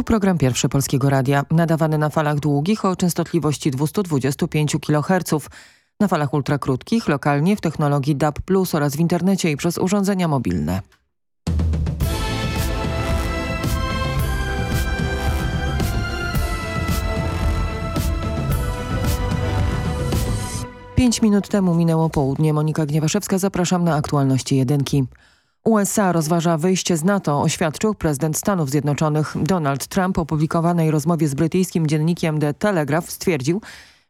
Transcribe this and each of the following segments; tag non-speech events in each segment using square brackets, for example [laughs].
Tu program pierwszy Polskiego Radia, nadawany na falach długich o częstotliwości 225 kHz, na falach ultrakrótkich, lokalnie w technologii DAB+, oraz w internecie i przez urządzenia mobilne. Pięć minut temu minęło południe. Monika Gniewaszewska, zapraszam na aktualności jedynki. USA rozważa wyjście z NATO, oświadczył prezydent Stanów Zjednoczonych Donald Trump. Opublikowanej rozmowie z brytyjskim dziennikiem The Telegraph stwierdził,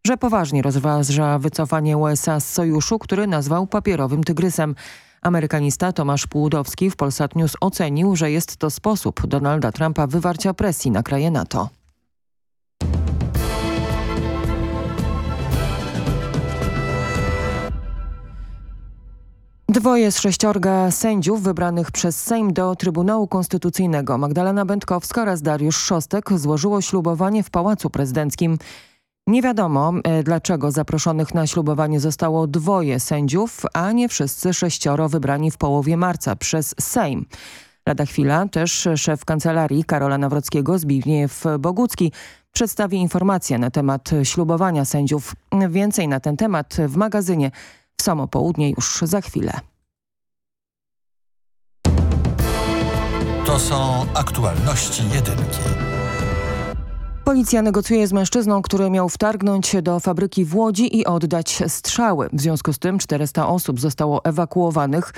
że poważnie rozważa wycofanie USA z sojuszu, który nazwał papierowym tygrysem. Amerykanista Tomasz Płudowski w Polsat News ocenił, że jest to sposób Donalda Trumpa wywarcia presji na kraje NATO. Dwoje z sześciorga sędziów wybranych przez Sejm do Trybunału Konstytucyjnego Magdalena Będkowska oraz Dariusz Szostek złożyło ślubowanie w Pałacu Prezydenckim. Nie wiadomo, e, dlaczego zaproszonych na ślubowanie zostało dwoje sędziów, a nie wszyscy sześcioro wybrani w połowie marca przez Sejm. Lada chwila też szef kancelarii Karola Nawrockiego Zbigniew Bogucki przedstawi informacje na temat ślubowania sędziów. Więcej na ten temat w magazynie Samo południe już za chwilę. To są aktualności jedynki. Policja negocjuje z mężczyzną, który miał wtargnąć się do fabryki w Łodzi i oddać strzały. W związku z tym 400 osób zostało ewakuowanych.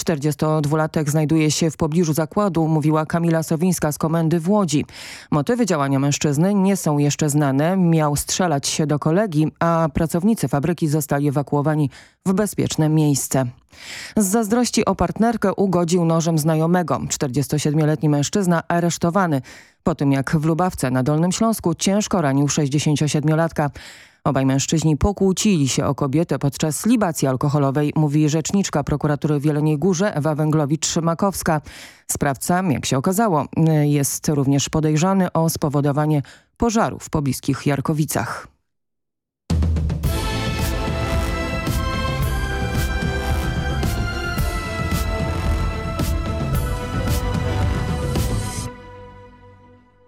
42-latek znajduje się w pobliżu zakładu, mówiła Kamila Sowińska z komendy w Łodzi. Motywy działania mężczyzny nie są jeszcze znane. Miał strzelać się do kolegi, a pracownicy fabryki zostali ewakuowani w bezpieczne miejsce. Z zazdrości o partnerkę ugodził nożem znajomego. 47-letni mężczyzna aresztowany po tym jak w Lubawce na Dolnym Śląsku ciężko ranił 67-latka. Obaj mężczyźni pokłócili się o kobietę podczas libacji alkoholowej, mówi rzeczniczka prokuratury w Jeleniej Górze Ewa Węglowicz-Makowska. Sprawca, jak się okazało, jest również podejrzany o spowodowanie pożaru w pobliskich Jarkowicach.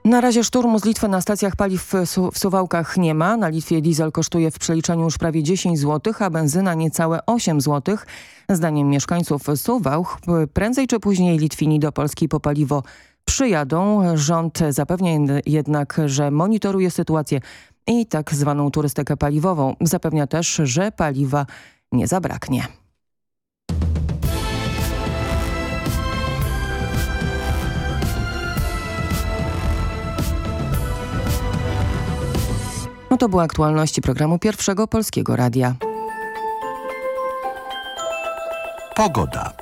Na razie szturmu z Litwy na stacjach paliw w Suwałkach nie ma. Na Litwie diesel kosztuje w przeliczeniu już prawie 10 zł, a benzyna niecałe 8 zł. Zdaniem mieszkańców Suwałk prędzej czy później Litwini do Polski po paliwo przyjadą. Rząd zapewnia jednak, że monitoruje sytuację i tak zwaną turystykę paliwową. Zapewnia też, że paliwa nie zabraknie. No to były aktualności programu Pierwszego Polskiego Radia. Pogoda.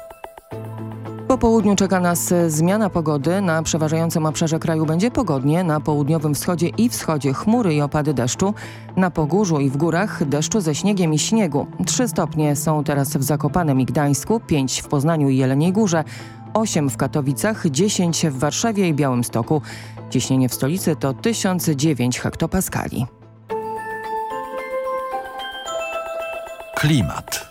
Po południu czeka nas zmiana pogody. Na przeważającym obszarze kraju będzie pogodnie. Na południowym wschodzie i wschodzie chmury i opady deszczu. Na Pogórzu i w górach deszczu ze śniegiem i śniegu. 3 stopnie są teraz w Zakopanem i Gdańsku, 5 w Poznaniu i Jeleniej Górze, 8 w Katowicach, 10 w Warszawie i Białymstoku. Ciśnienie w stolicy to 1009 hektopaskali. Klimat.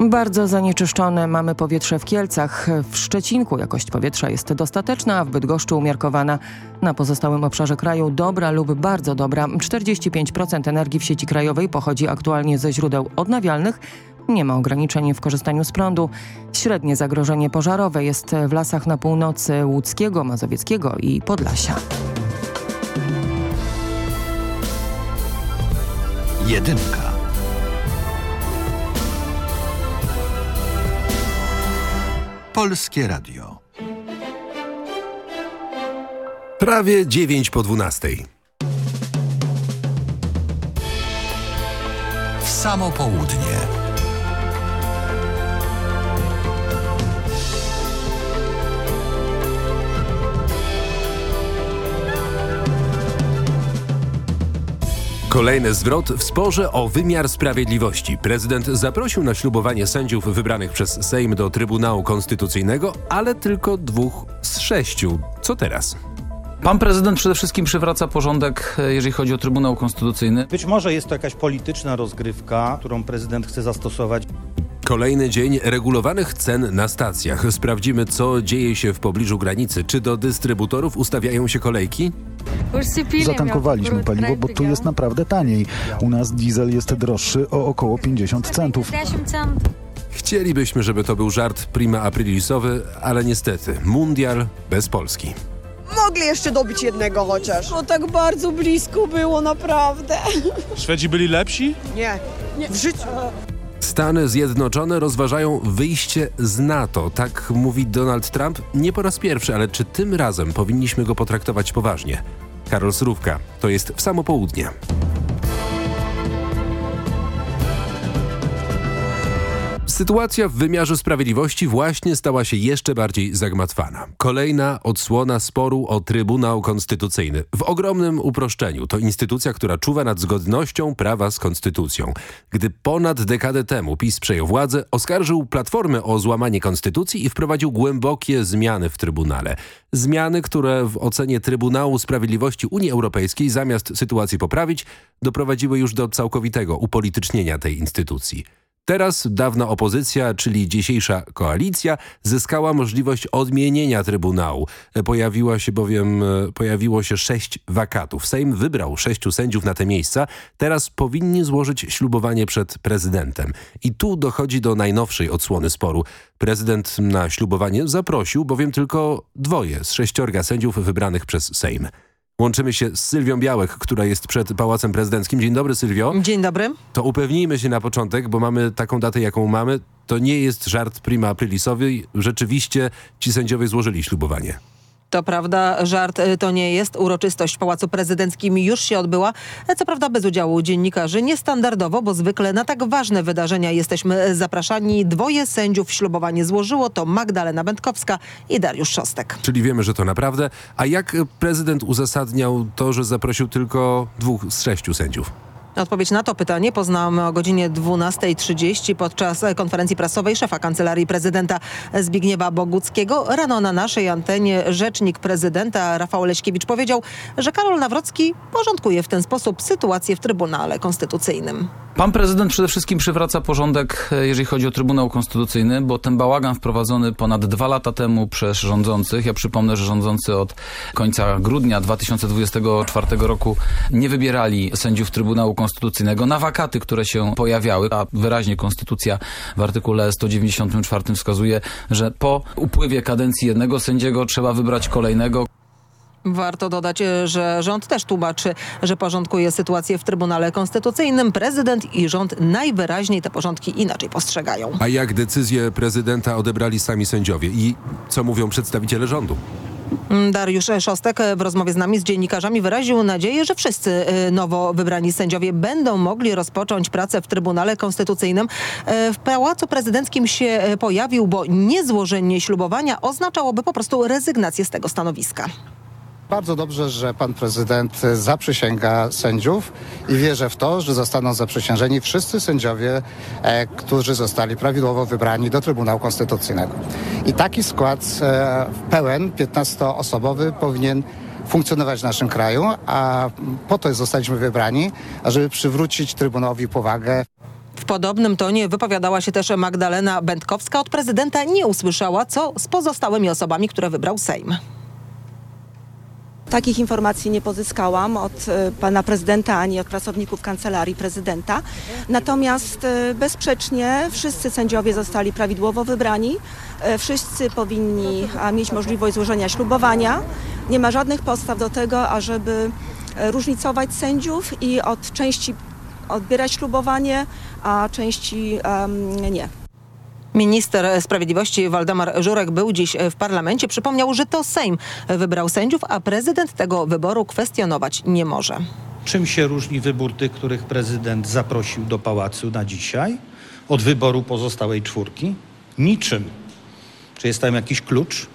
Bardzo zanieczyszczone mamy powietrze w Kielcach. W Szczecinku jakość powietrza jest dostateczna, a w Bydgoszczy umiarkowana. Na pozostałym obszarze kraju dobra lub bardzo dobra. 45% energii w sieci krajowej pochodzi aktualnie ze źródeł odnawialnych. Nie ma ograniczeń w korzystaniu z prądu. Średnie zagrożenie pożarowe jest w lasach na północy Łódzkiego, Mazowieckiego i Podlasia. Jedynka. Polskie Radio. Prawie 9 po 12. W samo południe. Kolejny zwrot w sporze o wymiar sprawiedliwości. Prezydent zaprosił na ślubowanie sędziów wybranych przez Sejm do Trybunału Konstytucyjnego, ale tylko dwóch z sześciu. Co teraz? Pan prezydent przede wszystkim przywraca porządek, e, jeżeli chodzi o Trybunał Konstytucyjny. Być może jest to jakaś polityczna rozgrywka, którą prezydent chce zastosować. Kolejny dzień regulowanych cen na stacjach. Sprawdzimy, co dzieje się w pobliżu granicy. Czy do dystrybutorów ustawiają się kolejki? Zatankowaliśmy paliwo, bo tu jest naprawdę taniej. U nas diesel jest droższy o około 50 centów. Chcielibyśmy, żeby to był żart prima aprilisowy, ale niestety, mundial bez Polski. Mogli jeszcze dobić jednego chociaż. No tak bardzo blisko było, naprawdę. Szwedzi byli lepsi? Nie, w życiu. Stany Zjednoczone rozważają wyjście z NATO, tak mówi Donald Trump. Nie po raz pierwszy, ale czy tym razem powinniśmy go potraktować poważnie? Karol Srówka, to jest w samo południe. Sytuacja w wymiarze sprawiedliwości właśnie stała się jeszcze bardziej zagmatwana. Kolejna odsłona sporu o Trybunał Konstytucyjny. W ogromnym uproszczeniu to instytucja, która czuwa nad zgodnością prawa z konstytucją. Gdy ponad dekadę temu PiS przejął władzę, oskarżył Platformę o złamanie konstytucji i wprowadził głębokie zmiany w Trybunale. Zmiany, które w ocenie Trybunału Sprawiedliwości Unii Europejskiej zamiast sytuacji poprawić, doprowadziły już do całkowitego upolitycznienia tej instytucji. Teraz dawna opozycja, czyli dzisiejsza koalicja, zyskała możliwość odmienienia Trybunału. Pojawiła się bowiem, e, pojawiło się sześć wakatów. Sejm wybrał sześciu sędziów na te miejsca. Teraz powinni złożyć ślubowanie przed prezydentem. I tu dochodzi do najnowszej odsłony sporu. Prezydent na ślubowanie zaprosił bowiem tylko dwoje z sześciorga sędziów wybranych przez Sejm. Łączymy się z Sylwią Białek, która jest przed Pałacem Prezydenckim. Dzień dobry Sylwio. Dzień dobry. To upewnijmy się na początek, bo mamy taką datę, jaką mamy. To nie jest żart prima aprilisowy. Rzeczywiście ci sędziowie złożyli ślubowanie. To prawda, żart y, to nie jest. Uroczystość w Pałacu Prezydenckim już się odbyła. e, Co prawda bez udziału dziennikarzy. Niestandardowo, bo zwykle na tak ważne wydarzenia jesteśmy zapraszani. Dwoje sędziów ślubowanie złożyło. To Magdalena Będkowska i Dariusz Szostek. Czyli wiemy, że to naprawdę. A jak prezydent uzasadniał to, że zaprosił tylko dwóch z sześciu sędziów? Odpowiedź na to pytanie poznamy o godzinie 12.30 podczas konferencji prasowej szefa Kancelarii Prezydenta Zbigniewa Boguckiego. Rano na naszej antenie rzecznik prezydenta Rafał Leśkiewicz powiedział, że Karol Nawrocki porządkuje w ten sposób sytuację w Trybunale Konstytucyjnym. Pan prezydent przede wszystkim przywraca porządek, e, jeżeli chodzi o Trybunał Konstytucyjny, bo ten bałagan wprowadzony ponad dwa lata temu przez rządzących, ja przypomnę, że rządzący od końca grudnia 2024 roku nie wybierali sędziów Trybunału Konstytucyjnego na wakaty, które się pojawiały, a wyraźnie Konstytucja w artykule 194 wskazuje, że po upływie kadencji jednego sędziego trzeba wybrać kolejnego. Warto dodać, że rząd też tłumaczy, że porządkuje sytuację w Trybunale Konstytucyjnym. Prezydent i rząd najwyraźniej te porządki inaczej postrzegają. A jak decyzję prezydenta odebrali sami sędziowie? I co mówią przedstawiciele rządu? Dariusz Szostek w rozmowie z nami, z dziennikarzami wyraził nadzieję, że wszyscy y, nowo wybrani sędziowie będą mogli rozpocząć pracę w Trybunale Konstytucyjnym. E, W Pałacu Prezydenckim się e, pojawił, bo niezłożenie ślubowania oznaczałoby po prostu rezygnację z tego stanowiska. Bardzo dobrze, że pan prezydent zaprzysięga sędziów i wierzę w to, że zostaną zaprzysiężeni wszyscy sędziowie, e, którzy zostali prawidłowo wybrani do Trybunału Konstytucyjnego. I taki skład e, pełen, 15-osobowy powinien funkcjonować w naszym kraju, a po to zostaliśmy wybrani, ażeby przywrócić Trybunałowi powagę. W podobnym tonie wypowiadała się też Magdalena Będkowska. Od prezydenta nie usłyszała, co z pozostałymi osobami, które wybrał Sejm. Takich informacji nie pozyskałam od e, pana prezydenta ani od pracowników kancelarii prezydenta. Natomiast e, bezsprzecznie wszyscy sędziowie zostali prawidłowo wybrani. E, Wszyscy powinni mieć możliwość złożenia ślubowania. Nie ma żadnych podstaw do tego, ażeby różnicować sędziów i od części odbierać ślubowanie, a części em, nie. Minister Sprawiedliwości Waldemar Żurek był dziś w parlamencie. Przypomniał, że to Sejm wybrał sędziów, a prezydent tego wyboru kwestionować nie może. Czym się różni wybór tych, których prezydent zaprosił do pałacu na dzisiaj od wyboru pozostałej czwórki? Niczym. Czy jest tam jakiś klucz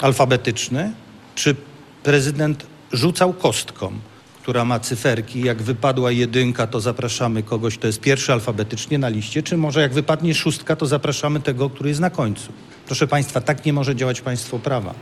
alfabetyczny? Czy prezydent rzucał kostką, która ma cyferki? Jak wypadła jedynka, to zapraszamy kogoś, kto jest pierwszy alfabetycznie na liście? Czy może jak wypadnie szóstka, to zapraszamy tego, który jest na końcu? Proszę Państwa, tak nie może działać państwo prawa.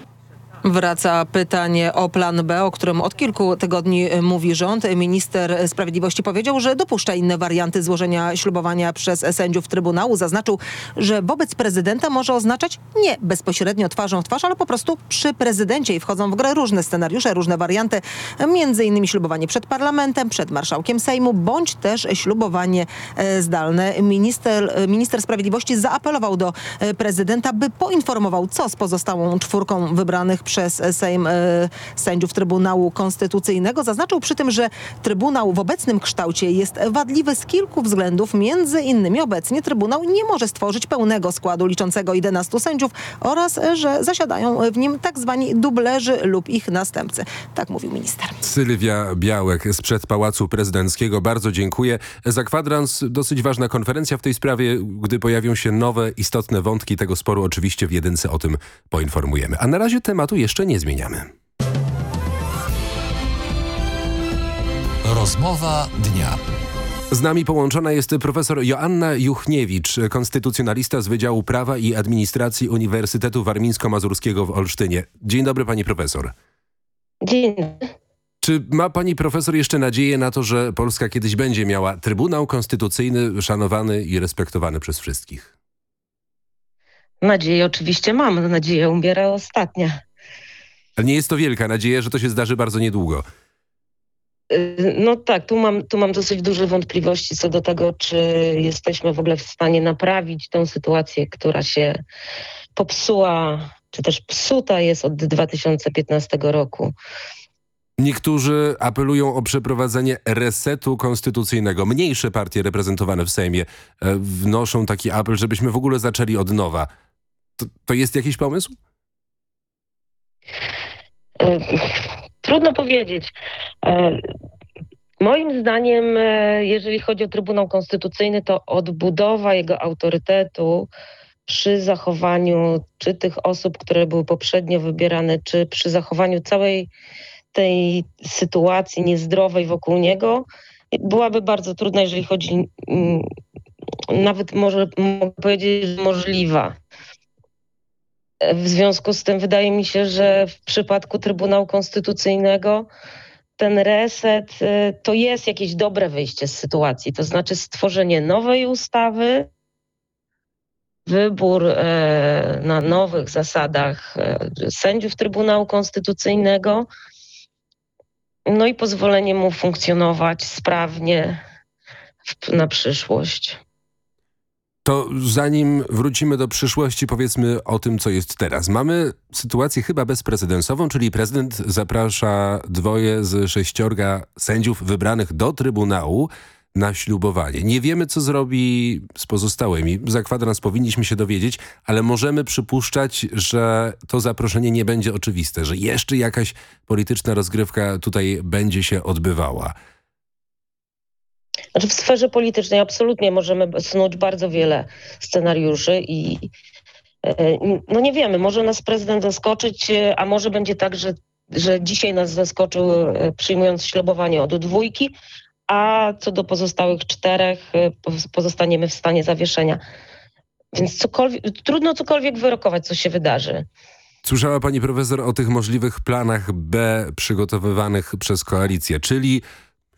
Wraca pytanie o plan B, o którym od kilku tygodni mówi rząd. Minister Sprawiedliwości powiedział, że dopuszcza inne warianty złożenia ślubowania przez sędziów Trybunału. Zaznaczył, że wobec prezydenta może oznaczać nie bezpośrednio twarzą w twarz, ale po prostu przy prezydencie i wchodzą w grę różne scenariusze, różne warianty, między innymi ślubowanie przed parlamentem, przed marszałkiem Sejmu, bądź też ślubowanie e, zdalne. Minister, minister Sprawiedliwości zaapelował do e, prezydenta, by poinformował, co z pozostałą czwórką wybranych przez Sejm e, sędziów Trybunału Konstytucyjnego. Zaznaczył przy tym, że Trybunał w obecnym kształcie jest wadliwy z kilku względów. Między innymi obecnie Trybunał nie może stworzyć pełnego składu liczącego 11 sędziów oraz, e, że zasiadają w nim tak zwani dublerzy lub ich następcy. Tak mówił minister. Sylwia Białek sprzed Pałacu Prezydenckiego. Bardzo dziękuję. Za kwadrans dosyć ważna konferencja w tej sprawie. Gdy pojawią się nowe, istotne wątki tego sporu, oczywiście w jedynce o tym poinformujemy. A na razie tematu jeszcze nie zmieniamy. Rozmowa dnia. Z nami połączona jest profesor Joanna Juchniewicz, konstytucjonalista z Wydziału Prawa i Administracji Uniwersytetu Warmińsko-Mazurskiego w Olsztynie. Dzień dobry pani profesor. Dzień dobry. Czy ma pani profesor jeszcze nadzieję na to, że Polska kiedyś będzie miała Trybunał Konstytucyjny szanowany i respektowany przez wszystkich? Nadzieję oczywiście mam. Nadzieja umiera ostatnia. Ale nie jest to wielka nadzieja, że to się zdarzy bardzo niedługo. Y, No tak, tu mam, tu mam dosyć duże wątpliwości co do tego, czy jesteśmy w ogóle w stanie naprawić tę sytuację, która się popsuła, czy też psuta jest od 2015 roku. Niektórzy apelują o przeprowadzenie resetu konstytucyjnego. Mniejsze partie reprezentowane w Sejmie e, wnoszą taki apel, żebyśmy w ogóle zaczęli od nowa. To, to jest jakiś pomysł? Y, Trudno powiedzieć. E, Moim zdaniem, e, jeżeli chodzi o Trybunał Konstytucyjny, to odbudowa jego autorytetu przy zachowaniu czy tych osób, które były poprzednio wybierane, czy przy zachowaniu całej tej sytuacji niezdrowej wokół niego, byłaby bardzo trudna, jeżeli chodzi, mm, nawet może mogę powiedzieć, że możliwa. W związku z tym wydaje mi się, że w przypadku Trybunału Konstytucyjnego ten reset y, to jest jakieś dobre wyjście z sytuacji, to znaczy stworzenie nowej ustawy, wybór e, na nowych zasadach e, sędziów Trybunału Konstytucyjnego, no i pozwolenie mu funkcjonować sprawnie na przyszłość. To zanim wrócimy do przyszłości, powiedzmy o tym, co jest teraz. Mamy sytuację chyba bezprecedensową, czyli prezydent zaprasza dwoje z sześciorga sędziów wybranych do Trybunału na ślubowanie. Nie wiemy, co zrobi z pozostałymi. Za kwadrans powinniśmy się dowiedzieć, ale możemy przypuszczać, że to zaproszenie nie będzie oczywiste, że jeszcze jakaś polityczna rozgrywka tutaj będzie się odbywała. Znaczy w sferze politycznej absolutnie możemy snuć bardzo wiele scenariuszy i e, no nie wiemy, może nas prezydent zaskoczyć, e, a może będzie tak, że, że dzisiaj nas zaskoczył e, przyjmując ślubowanie od dwójki, a co do pozostałych czterech pozostaniemy w stanie zawieszenia. Więc cokolwiek, trudno cokolwiek wyrokować, co się wydarzy. Słyszała pani profesor o tych możliwych planach B przygotowywanych przez koalicję, czyli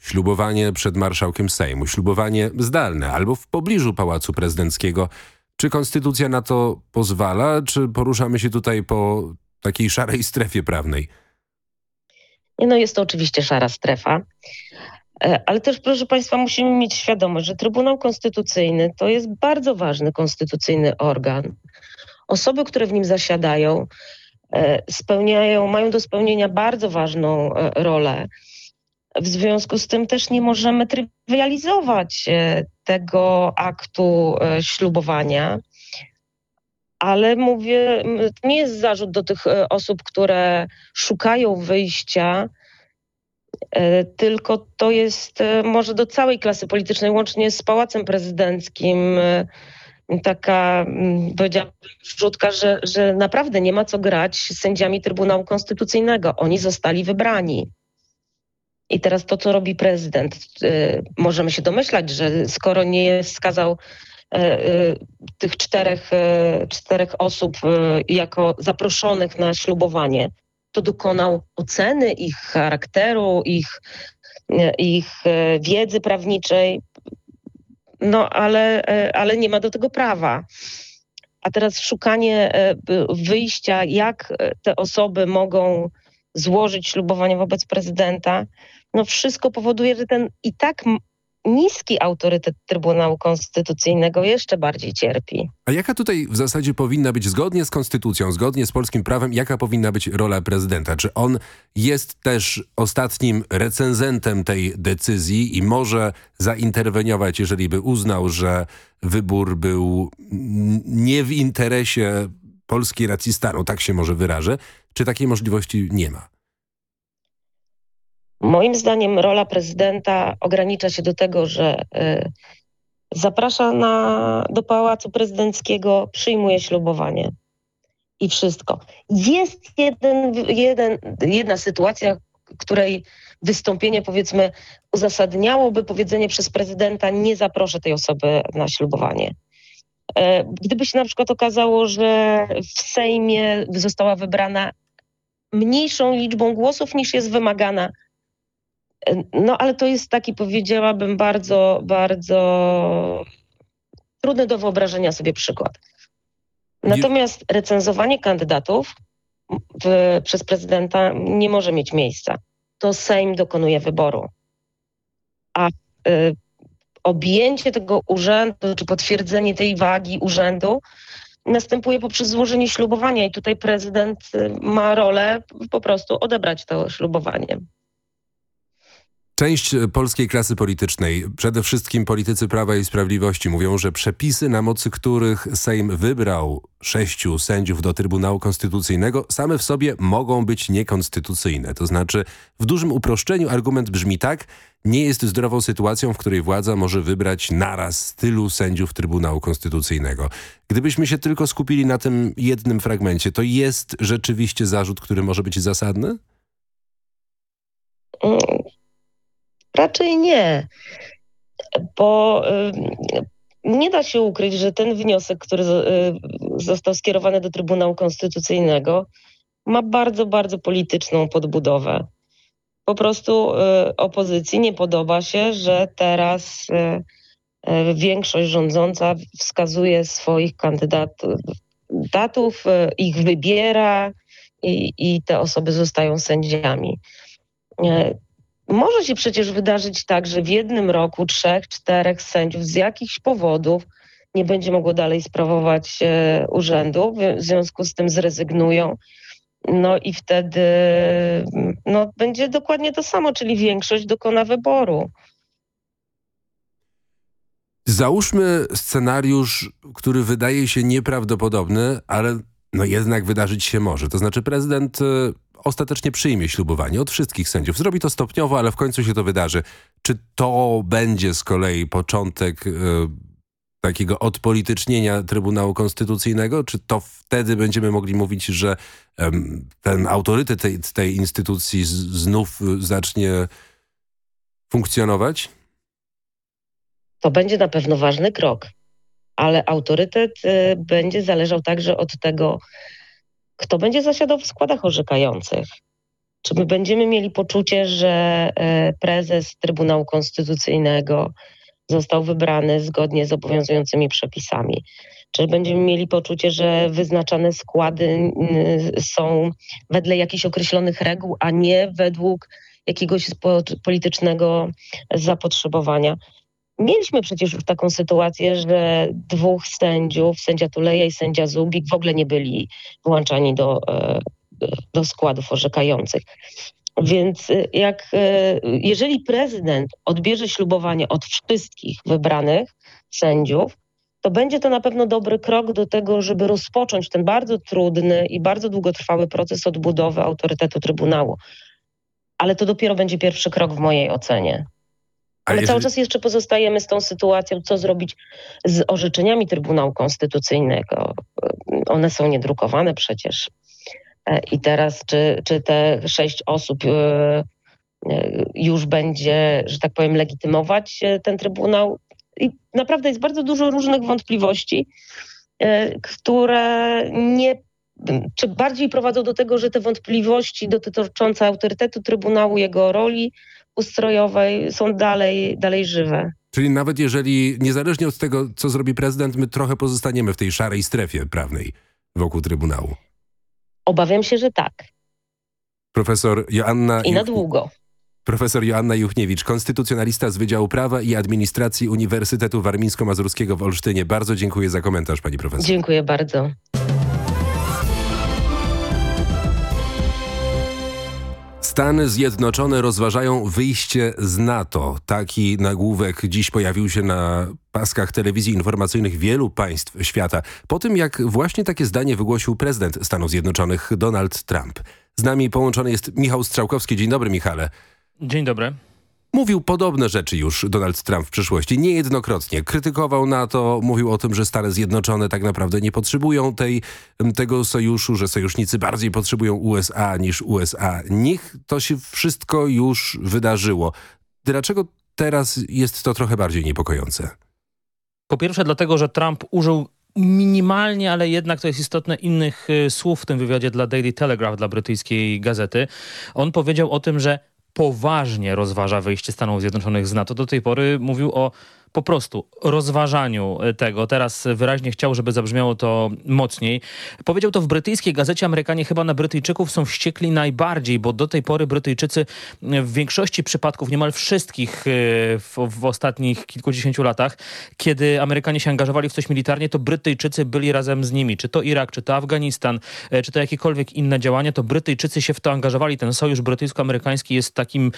ślubowanie przed marszałkiem Sejmu, ślubowanie zdalne albo w pobliżu Pałacu Prezydenckiego. Czy konstytucja na to pozwala, czy poruszamy się tutaj po takiej szarej strefie prawnej? No jest to oczywiście szara strefa. Ale też, proszę Państwa, musimy mieć świadomość, że Trybunał Konstytucyjny to jest bardzo ważny konstytucyjny organ. Osoby, które w nim zasiadają, spełniają, mają do spełnienia bardzo ważną rolę. W związku z tym też nie możemy trywializować tego aktu ślubowania. Ale mówię, to nie jest zarzut do tych osób, które szukają wyjścia, tylko to jest może do całej klasy politycznej, łącznie z Pałacem Prezydenckim, taka, powiedziałabym, wrzutka, że, że naprawdę nie ma co grać z sędziami Trybunału Konstytucyjnego. Oni zostali wybrani. I teraz to, co robi prezydent, możemy się domyślać, że skoro nie wskazał tych czterech, czterech osób jako zaproszonych na ślubowanie, to dokonał oceny ich charakteru, ich, ich wiedzy prawniczej, no ale, ale nie ma do tego prawa. A teraz szukanie wyjścia, jak te osoby mogą złożyć ślubowanie wobec prezydenta, no wszystko powoduje, że ten i tak niski autorytet Trybunału Konstytucyjnego jeszcze bardziej cierpi. A jaka tutaj w zasadzie powinna być, zgodnie z konstytucją, zgodnie z polskim prawem, jaka powinna być rola prezydenta? Czy on jest też ostatnim recenzentem tej decyzji i może zainterweniować, jeżeli by uznał, że wybór był nie w interesie polskiej racji stanu, tak się może wyrażę, czy takiej możliwości nie ma? Moim zdaniem rola prezydenta ogranicza się do tego, że y, zaprasza na, do Pałacu Prezydenckiego, przyjmuje ślubowanie i wszystko. Jest jeden, jeden, jedna sytuacja, której wystąpienie powiedzmy uzasadniałoby powiedzenie przez prezydenta nie zaproszę tej osoby na ślubowanie. E, gdyby się na przykład okazało, że w Sejmie została wybrana mniejszą liczbą głosów niż jest wymagana no ale to jest taki, powiedziałabym, bardzo, bardzo trudny do wyobrażenia sobie przykład. Natomiast recenzowanie kandydatów w, przez prezydenta nie może mieć miejsca. To Sejm dokonuje wyboru. A y, objęcie tego urzędu, czy potwierdzenie tej wagi urzędu następuje poprzez złożenie ślubowania i tutaj prezydent y, ma rolę po prostu odebrać to ślubowanie. Część e, polskiej klasy politycznej, przede wszystkim politycy Prawa i Sprawiedliwości mówią, że przepisy, na mocy których Sejm wybrał sześciu sędziów do Trybunału Konstytucyjnego, same w sobie mogą być niekonstytucyjne. To znaczy, w dużym uproszczeniu argument brzmi tak, nie jest zdrową sytuacją, w której władza może wybrać naraz tylu sędziów Trybunału Konstytucyjnego. Gdybyśmy się tylko skupili na tym jednym fragmencie, to jest rzeczywiście zarzut, który może być zasadny? Raczej nie, bo nie da się ukryć, że ten wniosek, który y, został skierowany do Trybunału Konstytucyjnego, ma bardzo, bardzo polityczną podbudowę. Po prostu y, opozycji nie podoba się, że teraz y, większość rządząca wskazuje swoich kandydatów, ich wybiera i, i te osoby zostają sędziami. Może się przecież wydarzyć tak, że w jednym roku trzech, czterech sędziów z jakichś powodów nie będzie mogło dalej sprawować e, urzędu, w związku z tym zrezygnują. No i wtedy no, będzie dokładnie to samo, czyli większość dokona wyboru. Załóżmy scenariusz, który wydaje się nieprawdopodobny, ale no jednak wydarzyć się może. To znaczy prezydent e, ostatecznie przyjmie ślubowanie od wszystkich sędziów. Zrobi to stopniowo, ale w końcu się to wydarzy. Czy to będzie z kolei początek y, takiego odpolitycznienia Trybunału Konstytucyjnego? Czy to wtedy będziemy mogli mówić, że y, ten autorytet tej, tej instytucji z, znów zacznie funkcjonować? To będzie na pewno ważny krok, ale autorytet y, będzie zależał także od tego, kto będzie zasiadał w składach orzekających? Czy my będziemy mieli poczucie, że e, prezes Trybunału Konstytucyjnego został wybrany zgodnie z obowiązującymi przepisami? Czy będziemy mieli poczucie, że wyznaczane składy są wedle jakichś określonych reguł, a nie według jakiegoś politycznego zapotrzebowania? Mieliśmy przecież już taką sytuację, że dwóch sędziów, sędzia Tuleja i sędzia Zubik w ogóle nie byli włączani do, e, do składów orzekających. Więc e, jak, e, jeżeli prezydent odbierze ślubowanie od wszystkich wybranych sędziów, to będzie to na pewno dobry krok do tego, żeby rozpocząć ten bardzo trudny i bardzo długotrwały proces odbudowy autorytetu Trybunału. Ale to dopiero będzie pierwszy krok w mojej ocenie. Ale jeżeli... cały czas jeszcze pozostajemy z tą sytuacją, co zrobić z orzeczeniami Trybunału Konstytucyjnego. One są niedrukowane przecież. E, I teraz, czy, czy te sześć osób e, e, już będzie, że tak powiem, legitymować ten Trybunał? I naprawdę jest bardzo dużo różnych wątpliwości, które nie czy bardziej prowadzą do tego, że te wątpliwości dotyczące autorytetu Trybunału, jego roli ustrojowej są dalej, dalej żywe. Czyli nawet jeżeli, niezależnie od tego, co zrobi prezydent, my trochę pozostaniemy w tej szarej strefie prawnej wokół Trybunału. Obawiam się, że tak. Profesor Joanna... I na długo. Profesor Joanna Juchniewicz, konstytucjonalista z Wydziału Prawa i Administracji Uniwersytetu Warmińsko-Mazurskiego w Olsztynie. Bardzo dziękuję za komentarz, pani profesor. Dziękuję bardzo. Stany Zjednoczone rozważają wyjście z NATO. Taki nagłówek dziś pojawił się na paskach telewizji informacyjnych wielu państw świata. Po tym, jak właśnie takie zdanie wygłosił prezydent Stanów Zjednoczonych Donald Trump. Z nami połączony jest Michał Strzałkowski. Dzień dobry, Michale. Dzień dobry. Mówił podobne rzeczy już Donald Trump w przyszłości, niejednokrotnie. Krytykował NATO, mówił o tym, że Stany Zjednoczone tak naprawdę nie potrzebują tej, tego sojuszu, że sojusznicy bardziej potrzebują USA niż USA. Niech to się wszystko już wydarzyło. Dlaczego teraz jest to trochę bardziej niepokojące? Po pierwsze dlatego, że Trump użył minimalnie, ale jednak to jest istotne, innych y, słów w tym wywiadzie dla Daily Telegraph, dla brytyjskiej gazety. On powiedział o tym, że poważnie rozważa wyjście Stanów Zjednoczonych z NATO. Do tej pory mówił o po prostu rozważaniu tego. Teraz wyraźnie chciał, żeby zabrzmiało to mocniej. Powiedział to w brytyjskiej gazecie. Amerykanie chyba na Brytyjczyków są wściekli najbardziej, bo do tej pory Brytyjczycy w większości przypadków, niemal wszystkich e, w, w ostatnich kilkudziesięciu latach, kiedy Amerykanie się angażowali w coś militarnie, to Brytyjczycy byli razem z nimi. Czy to Irak, czy to Afganistan, e, czy to jakiekolwiek inne działania, to Brytyjczycy się w to angażowali. Ten sojusz brytyjsko-amerykański jest takim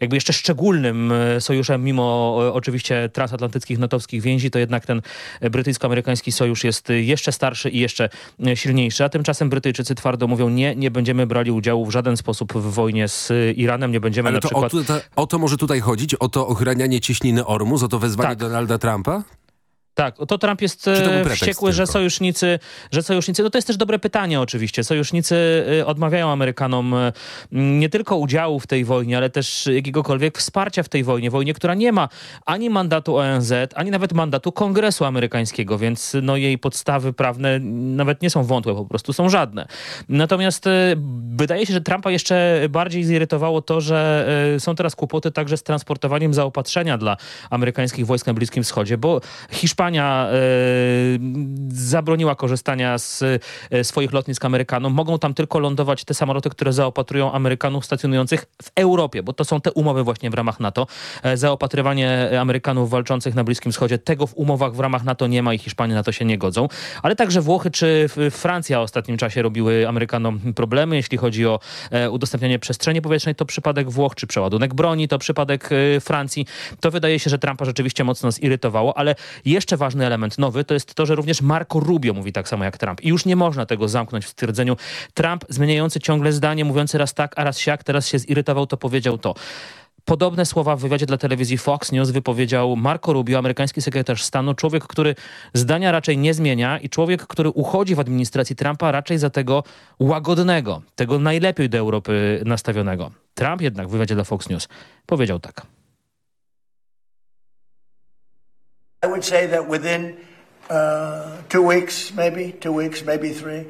jakby jeszcze szczególnym e, sojuszem, mimo oczywiście transatlantyckiego transatlantyckich natowskich więzi, to jednak ten brytyjsko-amerykański sojusz jest jeszcze starszy i jeszcze silniejszy. A tymczasem Brytyjczycy twardo mówią nie, nie będziemy brali udziału w żaden sposób w wojnie z Iranem, nie będziemy Ale na to przykład... O, to, o to może tutaj chodzić? O to ochranianie cieśniny Ormus? O to wezwanie tak. Donalda Trumpa? Tak, to Trump jest to wściekły, że sojusznicy, że sojusznicy, no to jest też dobre pytanie oczywiście, sojusznicy odmawiają Amerykanom nie tylko udziału w tej wojnie, ale też jakiegokolwiek wsparcia w tej wojnie, wojnie, która nie ma ani mandatu ONZ, ani nawet mandatu Kongresu Amerykańskiego, więc no jej podstawy prawne nawet nie są wątłe, po prostu są żadne. Natomiast wydaje się, że Trumpa jeszcze bardziej zirytowało to, że są teraz kłopoty także z transportowaniem zaopatrzenia dla amerykańskich wojsk na Bliskim Wschodzie, bo Hiszpania Hiszpania y, zabroniła korzystania z y, swoich lotnisk Amerykanom. Mogą tam tylko lądować te samoloty, które zaopatrują Amerykanów stacjonujących w Europie, bo to są te umowy właśnie w ramach NATO. E, zaopatrywanie Amerykanów walczących na Bliskim Wschodzie, tego w umowach w ramach NATO nie ma i Hiszpanie na to się nie godzą. Ale także Włochy czy Francja w ostatnim czasie robiły Amerykanom problemy, jeśli chodzi o e, udostępnianie przestrzeni powietrznej. To przypadek Włoch, czy przeładunek broni, to przypadek e, Francji. To wydaje się, że Trumpa rzeczywiście mocno zirytowało, ale jeszcze ważny element nowy to jest to, że również Marco Rubio mówi tak samo jak Trump. I już nie można tego zamknąć w stwierdzeniu. Trump zmieniający ciągle zdanie, mówiący raz tak, a raz siak, teraz się zirytował, to powiedział to. Podobne słowa w wywiadzie dla telewizji Fox News wypowiedział Marco Rubio, amerykański sekretarz stanu, człowiek, który zdania raczej nie zmienia i człowiek, który uchodzi w administracji Trumpa raczej za tego łagodnego, tego najlepiej do Europy nastawionego. Trump jednak w wywiadzie dla Fox News powiedział tak.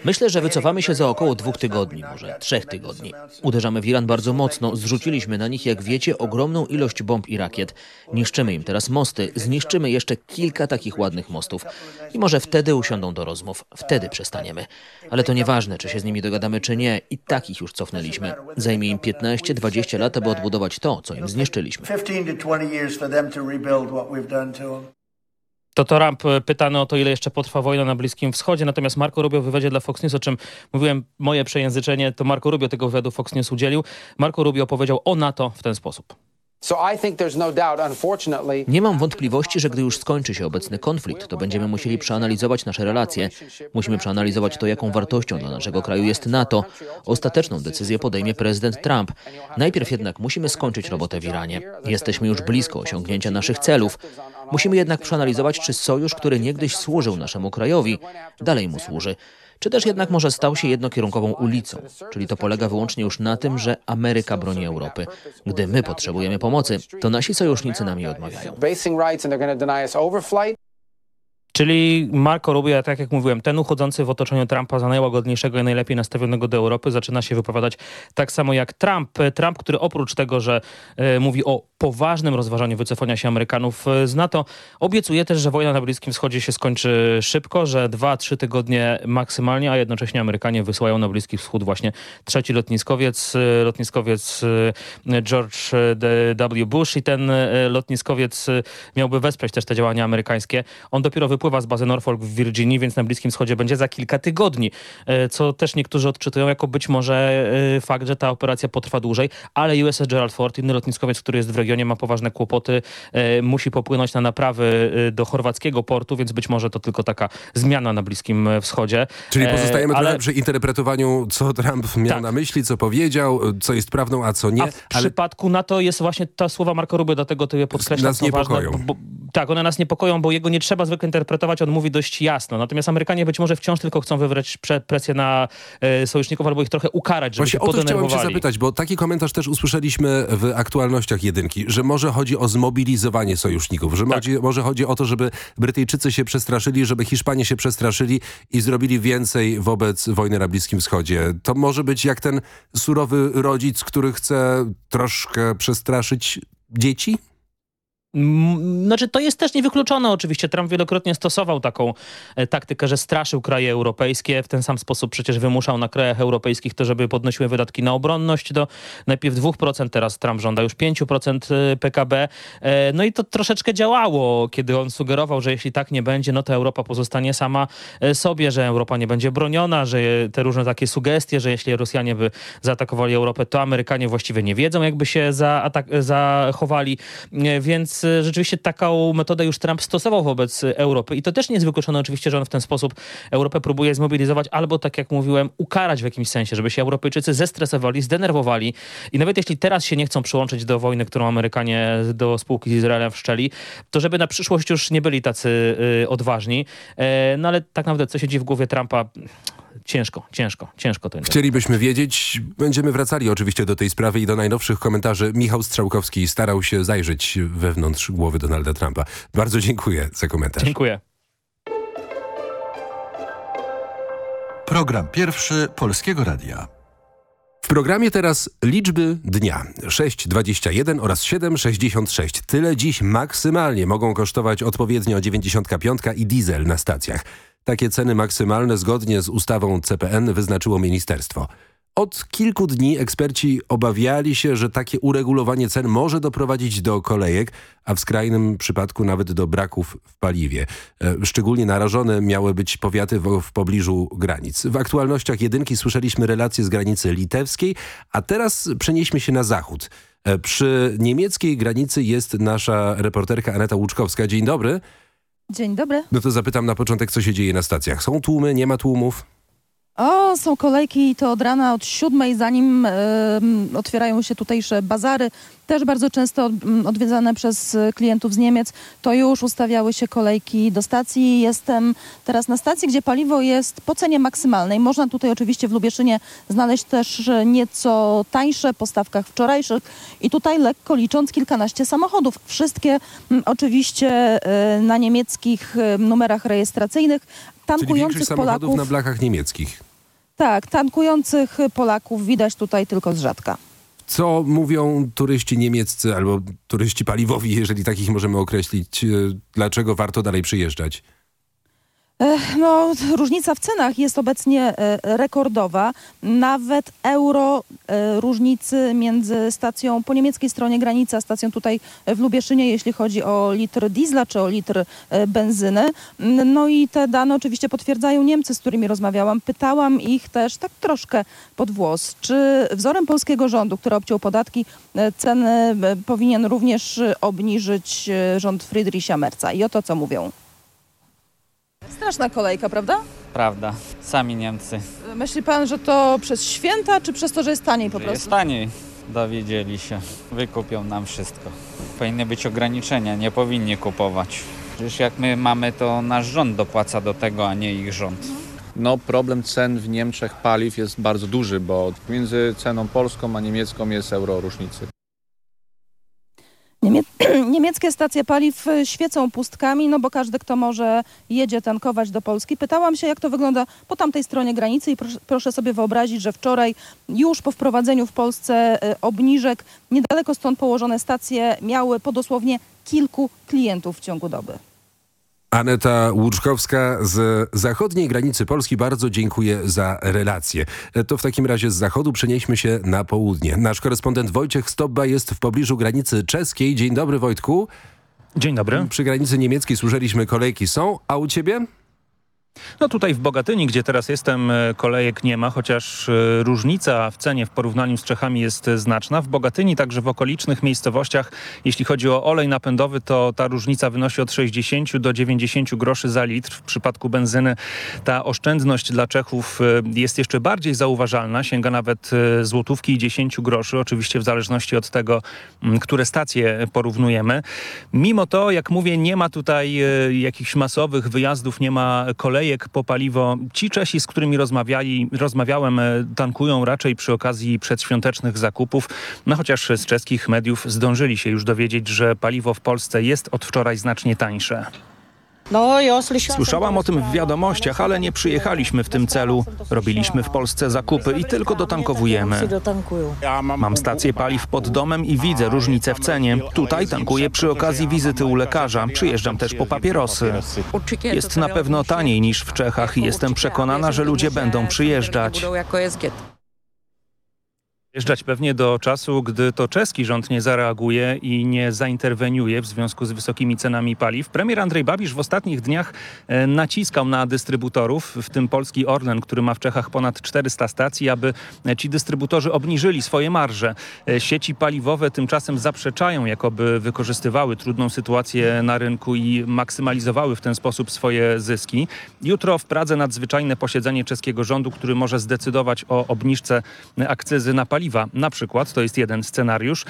Myślę, że wycofamy się za około dwóch tygodni, może trzech tygodni. Uderzamy w Iran bardzo mocno, zrzuciliśmy na nich, jak wiecie, ogromną ilość bomb i rakiet. Niszczymy im teraz mosty, zniszczymy jeszcze kilka takich ładnych mostów. I może wtedy usiądą do rozmów, wtedy przestaniemy. Ale to nieważne, czy się z nimi dogadamy, czy nie, i tak ich już cofnęliśmy. Zajmie im 15-20 lat, aby odbudować to, co im zniszczyliśmy. To Trump pytany o to, ile jeszcze potrwa wojna na Bliskim Wschodzie, natomiast Marco Rubio w wywiadzie dla Fox News, o czym mówiłem, moje przejęzyczenie, to Marco Rubio tego wywiadu Fox News udzielił. Marco Rubio powiedział o NATO w ten sposób. Nie mam wątpliwości, że gdy już skończy się obecny konflikt, to będziemy musieli przeanalizować nasze relacje. Musimy przeanalizować to, jaką wartością dla naszego kraju jest NATO. Ostateczną decyzję podejmie prezydent Trump. Najpierw jednak musimy skończyć robotę w Iranie. Jesteśmy już blisko osiągnięcia naszych celów. Musimy jednak przeanalizować, czy sojusz, który niegdyś służył naszemu krajowi, dalej mu służy czy też jednak może stał się jednokierunkową ulicą. Czyli to polega wyłącznie już na tym, że Ameryka broni Europy. Gdy my potrzebujemy pomocy, to nasi sojusznicy nam jej odmawiają. Czyli Marco Rubio, tak jak mówiłem, ten uchodzący w otoczeniu Trumpa za najłagodniejszego i najlepiej nastawionego do Europy zaczyna się wypowiadać tak samo jak Trump. Trump, który oprócz tego, że e, mówi o poważnym rozważaniu wycofania się Amerykanów z NATO, obiecuje też, że wojna na Bliskim Wschodzie się skończy szybko, że dwa, trzy tygodnie maksymalnie, a jednocześnie Amerykanie wysyłają na Bliski Wschód właśnie trzeci lotniskowiec, lotniskowiec e, George W. Bush i ten e, lotniskowiec miałby wesprzeć też te działania amerykańskie. On dopiero wypływa z bazy Norfolk w Virginii, więc na Bliskim Wschodzie będzie za kilka tygodni, e, co też niektórzy odczytują jako być może fakt, że ta operacja potrwa dłużej, ale USS Gerald Ford, inny lotniskowiec, który jest w regionie, ma poważne kłopoty, musi popłynąć na naprawy do chorwackiego portu, więc być może to tylko taka zmiana na Bliskim Wschodzie. Czyli pozostajemy ale... trochę przy interpretowaniu, co Trump miał tak. na myśli, co powiedział, co jest prawdą, a co nie. A w ale... przypadku NATO jest właśnie ta słowa Marko Rubio, dlatego to je podkreślam. Nas niepokoją. Ważne, bo, tak, one nas niepokoją, bo jego nie trzeba zwykle interpretować, on mówi dość jasno. Natomiast Amerykanie być może wciąż tylko chcą wywrzeć presję na e, sojuszników albo ich trochę ukarać, żeby Właśnie się o to chciałem cię zapytać, bo taki komentarz też usłyszeliśmy w aktualnościach jedynki, że może chodzi o zmobilizowanie sojuszników, że tak. chodzi, może chodzi o to, żeby Brytyjczycy się przestraszyli, żeby Hiszpanie się przestraszyli i zrobili więcej wobec wojny na Bliskim Wschodzie. To może być jak ten surowy rodzic, który chce troszkę przestraszyć dzieci? Znaczy to jest też niewykluczone oczywiście. Trump wielokrotnie stosował taką e, taktykę, że straszył kraje europejskie. W ten sam sposób przecież wymuszał na krajach europejskich to, żeby podnosiły wydatki na obronność do najpierw 2%, teraz Trump żąda już 5% e, PKB. E, no i to troszeczkę działało, kiedy on sugerował, że jeśli tak nie będzie, no to Europa pozostanie sama sobie, że Europa nie będzie broniona, że te różne takie sugestie, że jeśli Rosjanie by zaatakowali Europę, to Amerykanie właściwie nie wiedzą, jakby się zachowali. Więc rzeczywiście taką metodę już Trump stosował wobec Europy. I to też nie jest wykluczone oczywiście, że on w ten sposób Europę próbuje zmobilizować albo, tak jak mówiłem, ukarać w jakimś sensie, żeby się Europejczycy zestresowali, zdenerwowali. I nawet jeśli teraz się nie chcą przyłączyć do wojny, którą Amerykanie do spółki z Izraelem wszczeli, to żeby na przyszłość już nie byli tacy y, odważni. E, no ale tak naprawdę co się dzieje w głowie Trumpa ciężko, ciężko, ciężko to jest. Chcielibyśmy wiedzieć, będziemy wracali oczywiście do tej sprawy i do najnowszych komentarzy. Michał Strzałkowski starał się zajrzeć wewnątrz głowy Donalda Trumpa. Bardzo dziękuję za komentarz. Dziękuję. Program pierwszy Polskiego Radia. W programie teraz liczby dnia 6,21 oraz 7,66. Tyle dziś maksymalnie mogą kosztować odpowiednio 95 i diesel na stacjach. Takie ceny maksymalne zgodnie z ustawą CPN wyznaczyło ministerstwo. Od kilku dni eksperci obawiali się, że takie uregulowanie cen może doprowadzić do kolejek, a w skrajnym przypadku nawet do braków w paliwie. E, szczególnie narażone miały być powiaty w, w pobliżu granic. W aktualnościach jedynki słyszeliśmy relacje z granicy litewskiej, a teraz przenieśmy się na zachód. E, przy niemieckiej granicy jest nasza reporterka Aneta Łuczkowska. Dzień dobry. Dzień dobry. No to zapytam na początek, co się dzieje na stacjach. Są tłumy, nie ma tłumów? O, są kolejki to od rana, od siódmej, zanim y, otwierają się tutejsze bazary, też bardzo często odwiedzane przez klientów z Niemiec, to już ustawiały się kolejki do stacji. Jestem teraz na stacji, gdzie paliwo jest po cenie maksymalnej. Można tutaj oczywiście w Lubieszynie znaleźć też nieco tańsze po stawkach wczorajszych i tutaj lekko licząc kilkanaście samochodów. Wszystkie oczywiście y, na niemieckich y, numerach rejestracyjnych tankujących Czyli Polaków. samochodów na blachach niemieckich. Tak, tankujących Polaków widać tutaj tylko z rzadka. Co mówią turyści niemieccy albo turyści paliwowi, jeżeli takich możemy określić? E, dlaczego warto dalej przyjeżdżać? No, różnica w cenach jest obecnie e, rekordowa. Nawet euro e, różnicy między stacją po niemieckiej stronie granicy, a stacją tutaj w Lubieszynie, jeśli chodzi o litr diesla czy o litr e, benzyny. No i te dane oczywiście potwierdzają Niemcy, z którymi rozmawiałam. Pytałam ich też tak troszkę pod włos, czy wzorem polskiego rządu, który obciął podatki, ceny powinien również obniżyć rząd Friedricha Merca. I oto co mówią. Straszna kolejka, prawda? Prawda. Sami Niemcy. Myśli pan, że to przez święta, czy przez to, że jest taniej po prostu? Jest taniej. Dowiedzieli się. Wykupią nam wszystko. Powinny być ograniczenia, nie powinni kupować. Przecież jak my mamy, to nasz rząd dopłaca do tego, a nie ich rząd. No problem cen w Niemczech paliw jest bardzo duży, bo między ceną polską a niemiecką jest euro różnicy. Niemie [clears throat] niemieckie stacje paliw świecą pustkami, no bo każdy, kto może jedzie tankować do Polski. Pytałam się, jak to wygląda po tamtej stronie granicy i proszę, sobie wyobrazić, że wczoraj już po wprowadzeniu w Polsce obniżek niedaleko stąd położone stacje miały po dosłownie kilku klientów w ciągu doby. Aneta Łuczkowska z zachodniej granicy Polski bardzo dziękuję za relację. To w takim razie z zachodu przenieśmy się na południe. Nasz korespondent Wojciech Stobba jest w pobliżu granicy czeskiej. Dzień dobry Wojtku. Dzień dobry. Przy granicy niemieckiej słyszeliśmy kolejki są, a u ciebie? No tutaj w Bogatyni, gdzie teraz jestem, e, kolejek nie ma, chociaż e, różnica w cenie w porównaniu z Czechami jest e, znaczna. W Bogatyni, także w okolicznych miejscowościach, jeśli chodzi o olej napędowy, to ta różnica wynosi od 60 do 90 groszy za litr. W przypadku benzyny ta oszczędność dla Czechów jest jeszcze bardziej zauważalna, sięga nawet złotówki i 10 groszy, oczywiście w zależności od tego, które stacje porównujemy. Mimo to, jak mówię, nie ma tutaj jakichś masowych wyjazdów, nie ma kolejek, kolejek po paliwo. Ci Czesi, z którymi rozmawiali, rozmawiałem, e, tankują raczej przy okazji przedświątecznych zakupów. No chociaż z czeskich mediów zdążyli się już dowiedzieć, że paliwo w Polsce jest od wczoraj znacznie tańsze. No, Słyszałam o tym w wiadomościach, ale nie przyjechaliśmy w tym celu. Robiliśmy w Polsce zakupy i tylko dotankowujemy. Mam stację paliw pod domem i widzę różnicę w cenie. Tutaj tankuję przy okazji wizyty u lekarza. Przyjeżdżam też po papierosy. Jest na pewno taniej niż w Czechach i jestem przekonana, że ludzie będą przyjeżdżać. Wjeżdżać pewnie do czasu, gdy to czeski rząd nie zareaguje i nie zainterweniuje w związku z wysokimi cenami paliw. Premier Andrzej Babisz w ostatnich dniach e, naciskał na dystrybutorów, w tym polski Orlen, który ma w Czechach ponad 400 stacji, aby ci dystrybutorzy obniżyli swoje marże. E, sieci paliwowe tymczasem zaprzeczają, jakoby wykorzystywały trudną sytuację na rynku i maksymalizowały w ten sposób swoje zyski. Jutro w Pradze nadzwyczajne posiedzenie czeskiego rządu, który może zdecydować o obniżce akcyzy na paliwo paliwa na przykład. To jest jeden scenariusz.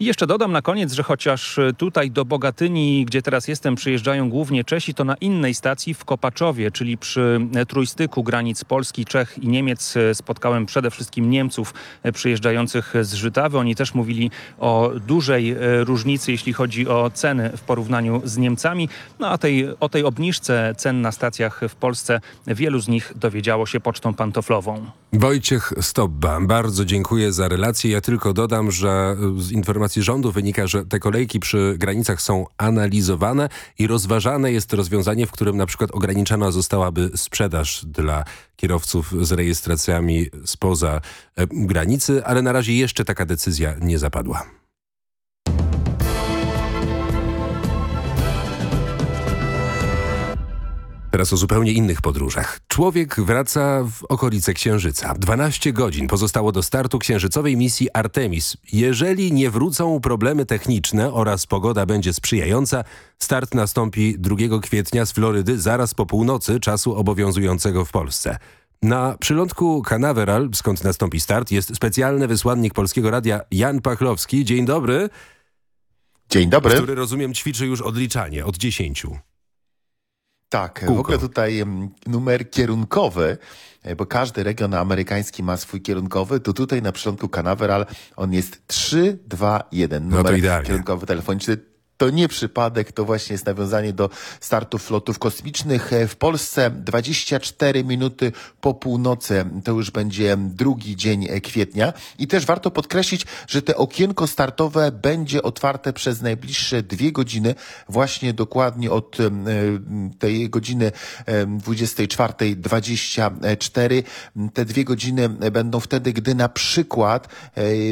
I jeszcze dodam na koniec, że chociaż tutaj do Bogatyni, gdzie teraz jestem, przyjeżdżają głównie Czesi, to na innej stacji w Kopaczowie, czyli przy trójstyku granic Polski, Czech i Niemiec spotkałem przede wszystkim Niemców przyjeżdżających z Żytawy. Oni też mówili o dużej różnicy, jeśli chodzi o ceny w porównaniu z Niemcami. No a tej, o tej obniżce cen na stacjach w Polsce wielu z nich dowiedziało się pocztą pantoflową. Wojciech Stobba, bardzo dziękuję za relację. Ja tylko dodam, że z informacji rządu wynika, że te kolejki przy granicach są analizowane i rozważane jest rozwiązanie, w którym na przykład ograniczona zostałaby sprzedaż dla kierowców z rejestracjami spoza e, granicy, ale na razie jeszcze taka decyzja nie zapadła. Teraz o zupełnie innych podróżach. Człowiek wraca w okolice Księżyca. 12 godzin pozostało do startu księżycowej misji Artemis. Jeżeli nie wrócą problemy techniczne oraz pogoda będzie sprzyjająca, start nastąpi 2 kwietnia z Florydy zaraz po północy czasu obowiązującego w Polsce. Na przylądku Canaveral, skąd nastąpi start, jest specjalny wysłannik Polskiego Radia Jan Pachlowski. Dzień dobry. Dzień dobry. Który rozumiem ćwiczy już odliczanie od 10. Tak, Kółko. w ogóle tutaj numer kierunkowy, e, bo każdy region amerykański ma swój kierunkowy, to tutaj na przylądku Canaveral on jest 3, 2, 1. Numer no kierunkowy telefoniczny to nie przypadek, to właśnie jest nawiązanie do startu flotów kosmicznych. E, w Polsce 24 minuty po północy to już będzie drugi dzień e, kwietnia i też warto podkreślić, że te okienko startowe będzie otwarte przez najbliższe dwie godziny, właśnie dokładnie od e, tej godziny 24.24. Te dwie godziny będą wtedy, gdy na przykład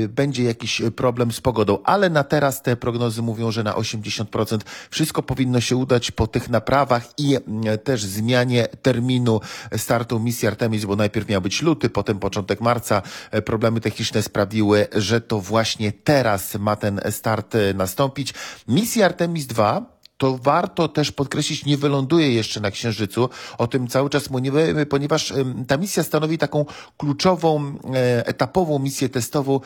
będzie jakiś problem z pogodą, ale na teraz te prognozy mówią, że na 8 80%. Wszystko powinno się udać po tych naprawach i mm, też zmianie terminu startu misji Artemis, bo najpierw miał być luty, potem początek marca. E, problemy techniczne sprawiły, że to właśnie teraz ma ten start e, nastąpić. Misja Artemis 2 to warto też podkreślić, nie wyląduje jeszcze na Księżycu. O tym cały czas mówimy, ponieważ ta misja stanowi taką kluczową, e, etapową misję testową,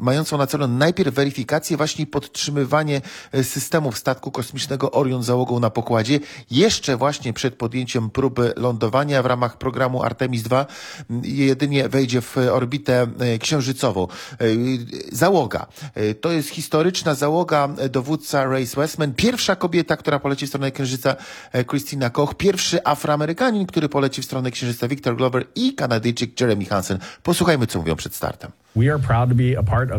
mającą, na celu najpierw weryfikację, właśnie podtrzymywanie e, systemów statku kosmicznego Orion załogą na pokładzie, jeszcze właśnie przed podjęciem próby lądowania w ramach programu Artemis II jedynie wejdzie w orbitę e, księżycową. Załoga. To jest historyczna załoga dowódca Race Westman, pierwsza kobieta, która poleci w stronę Księżyca, Christina Koch, pierwszy Afroamerykanin, który poleci w stronę Księżyca, Victor Glover i Kanadyjczyk Jeremy Hansen. Posłuchajmy, co mówią przed startem.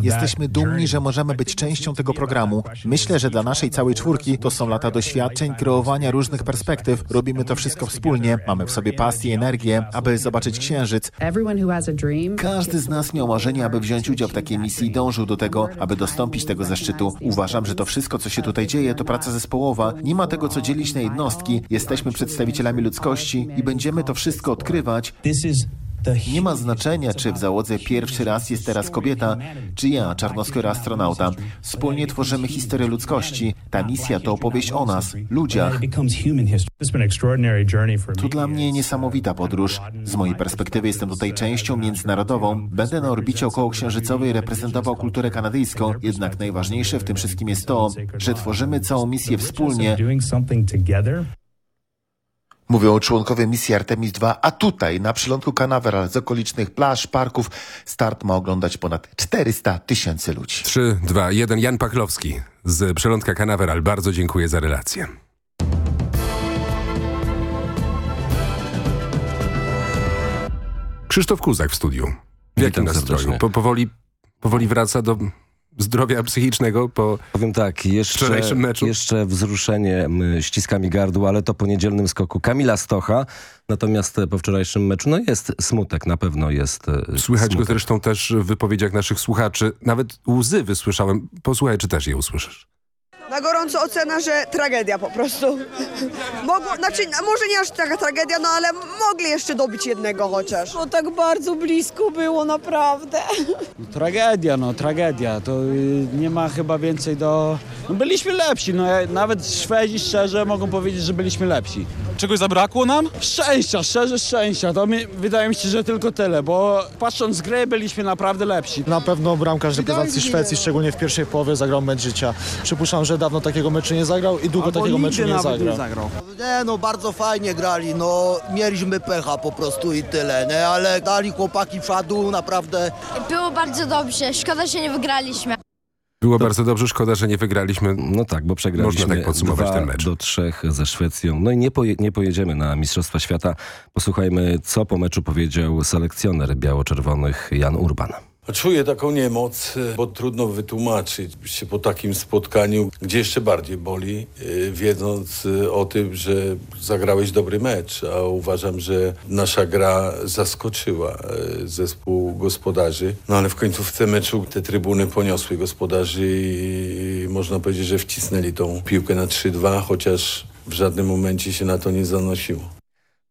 Jesteśmy dumni, że możemy być częścią tego programu. Myślę, że dla naszej całej czwórki to są lata doświadczeń, kreowania różnych perspektyw. Robimy to wszystko wspólnie, mamy w sobie pasję i energię, aby zobaczyć księżyc. Każdy z nas miał marzenie, aby wziąć udział w takiej misji i dążył do tego, aby dostąpić tego zaszczytu. Uważam, że to wszystko, co się tutaj dzieje, to praca zespołowa. Nie ma tego, co dzielić na jednostki. Jesteśmy przedstawicielami ludzkości i będziemy to wszystko odkrywać. Nie ma znaczenia, czy w załodze pierwszy raz jest teraz kobieta, czy ja, czarnoskóra astronauta. Wspólnie tworzymy historię ludzkości. Ta misja to opowieść o nas, ludziach. To dla mnie niesamowita podróż. Z mojej perspektywy jestem tutaj częścią międzynarodową. Będę na orbicie okołoksiężycowej reprezentował kulturę kanadyjską, jednak najważniejsze w tym wszystkim jest to, że tworzymy całą misję wspólnie. Mówią członkowie misji Artemis II, a tutaj na przylądku Canaveral z okolicznych plaż, parków start ma oglądać ponad 400 tysięcy ludzi. 3, 2, 1. Jan Pachlowski z przylądka Canaveral. Bardzo dziękuję za relację. Krzysztof Kuzak w studiu. W jakim nastroju? Po, powoli, powoli wraca do zdrowia psychicznego po Powiem tak, jeszcze, wczorajszym meczu? jeszcze wzruszenie ściskami gardła, ale to po niedzielnym skoku Kamila Stocha. Natomiast po wczorajszym meczu no jest smutek, na pewno jest e, Słychać smutek. go zresztą też w wypowiedziach naszych słuchaczy. Nawet łzy wysłyszałem. Posłuchaj, czy też je usłyszysz. Na gorąco ocena, że tragedia po prostu. Mogło, znaczy, może nie aż taka tragedia, no ale mogli jeszcze dobić jednego chociaż. No tak bardzo blisko było, naprawdę. Tragedia, no tragedia. To y, nie ma chyba więcej do... No, byliśmy lepsi, no nawet Szwedzi szczerze mogą powiedzieć, że byliśmy lepsi. Czegoś zabrakło nam? Szczęścia, szczerze szczęścia. To mi, wydaje mi się, że tylko tyle, bo patrząc z gry byliśmy naprawdę lepsi. Na pewno bramkarz reprezentacji Szwecji, szczególnie w pierwszej połowie, zagrał mecz życia. Przypuszczam, że dawno takiego meczu nie zagrał i długo takiego meczu nie zagrał. Nie no, bardzo fajnie grali, no mieliśmy pecha po prostu i tyle, nie? Ale dali chłopaki czadu, naprawdę. Było bardzo dobrze, szkoda, że nie wygraliśmy. Było bardzo dobrze, szkoda, że nie wygraliśmy. No tak, bo przegraliśmy Można tak podsumować ten mecz. do trzech ze Szwecją. No i nie, poje, nie pojedziemy na Mistrzostwa Świata. Posłuchajmy, co po meczu powiedział selekcjoner biało-czerwonych Jan Urban. Czuję taką niemoc, e, bo trudno wytłumaczyć się po takim spotkaniu, gdzie jeszcze bardziej boli, e, wiedząc e, o tym, że zagrałeś dobry mecz, a uważam, że nasza gra zaskoczyła zespół gospodarzy. No ale w końcówce meczu te trybuny poniosły gospodarzy i można powiedzieć, że wcisnęli tą piłkę na 3-2, chociaż w żadnym momencie się na to nie zanosiło.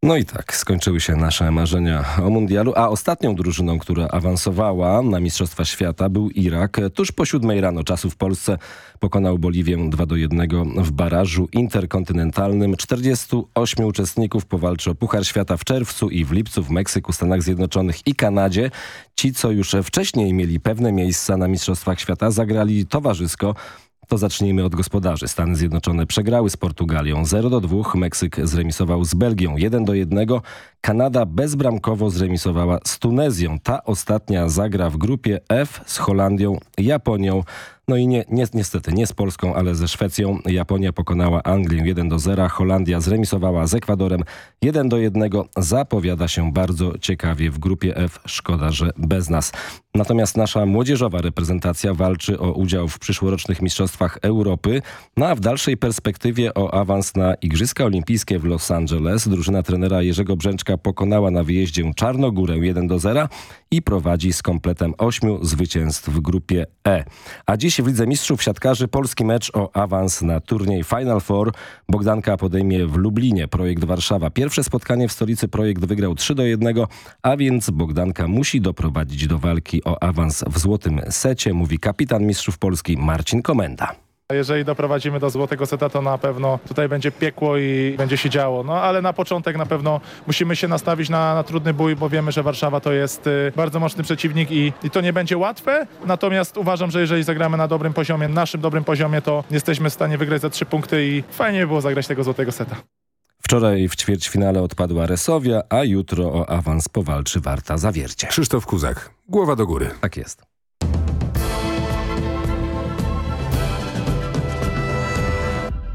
No i tak, skończyły się nasze marzenia o mundialu, a ostatnią drużyną, która awansowała na Mistrzostwa Świata był Irak. Tuż po siódmej rano czasu w Polsce pokonał Boliwię 2 do 1 w barażu interkontynentalnym. 48 uczestników powalczy o Puchar Świata w czerwcu i w lipcu w Meksyku, Stanach Zjednoczonych i Kanadzie. Ci, co już wcześniej mieli pewne miejsca na Mistrzostwach Świata, zagrali towarzysko to zacznijmy od gospodarzy. Stany Zjednoczone przegrały z Portugalią 0 do 2, Meksyk zremisował z Belgią 1 do 1, Kanada bezbramkowo zremisowała z Tunezją. Ta ostatnia zagra w grupie F z Holandią, Japonią, no i nie, nie, niestety nie z Polską, ale ze Szwecją. Japonia pokonała Anglię 1 do 0, Holandia zremisowała z Ekwadorem 1 do 1. Zapowiada się bardzo ciekawie w grupie F. Szkoda, że bez nas. Natomiast nasza młodzieżowa reprezentacja walczy o udział w przyszłorocznych Mistrzostwach Europy, no a w dalszej perspektywie o awans na Igrzyska Olimpijskie w Los Angeles. Drużyna trenera Jerzego Brzęczka pokonała na wyjeździe Czarnogórę 1 do 0 i prowadzi z kompletem ośmiu zwycięstw w grupie E. A dziś w Lidze Mistrzów Siatkarzy polski mecz o awans na turniej Final Four. Bogdanka podejmie w Lublinie projekt Warszawa. Pierwsze spotkanie w stolicy projekt wygrał 3 do 1, a więc Bogdanka musi doprowadzić do walki o awans w złotym secie, mówi kapitan mistrzów Polski Marcin Komenda. Jeżeli doprowadzimy do złotego seta, to na pewno tutaj będzie piekło i będzie się działo. No ale na początek na pewno musimy się nastawić na, na trudny bój, bo wiemy, że Warszawa to jest y, bardzo mocny przeciwnik i, i to nie będzie łatwe. Natomiast uważam, że jeżeli zagramy na dobrym poziomie, naszym dobrym poziomie, to jesteśmy w stanie wygrać za trzy punkty i fajnie by było zagrać tego złotego seta. Wczoraj w ćwierćfinale odpadła Resowia, a jutro o awans powalczy Warta Zawiercie. Krzysztof Kuzak, głowa do góry. Tak jest.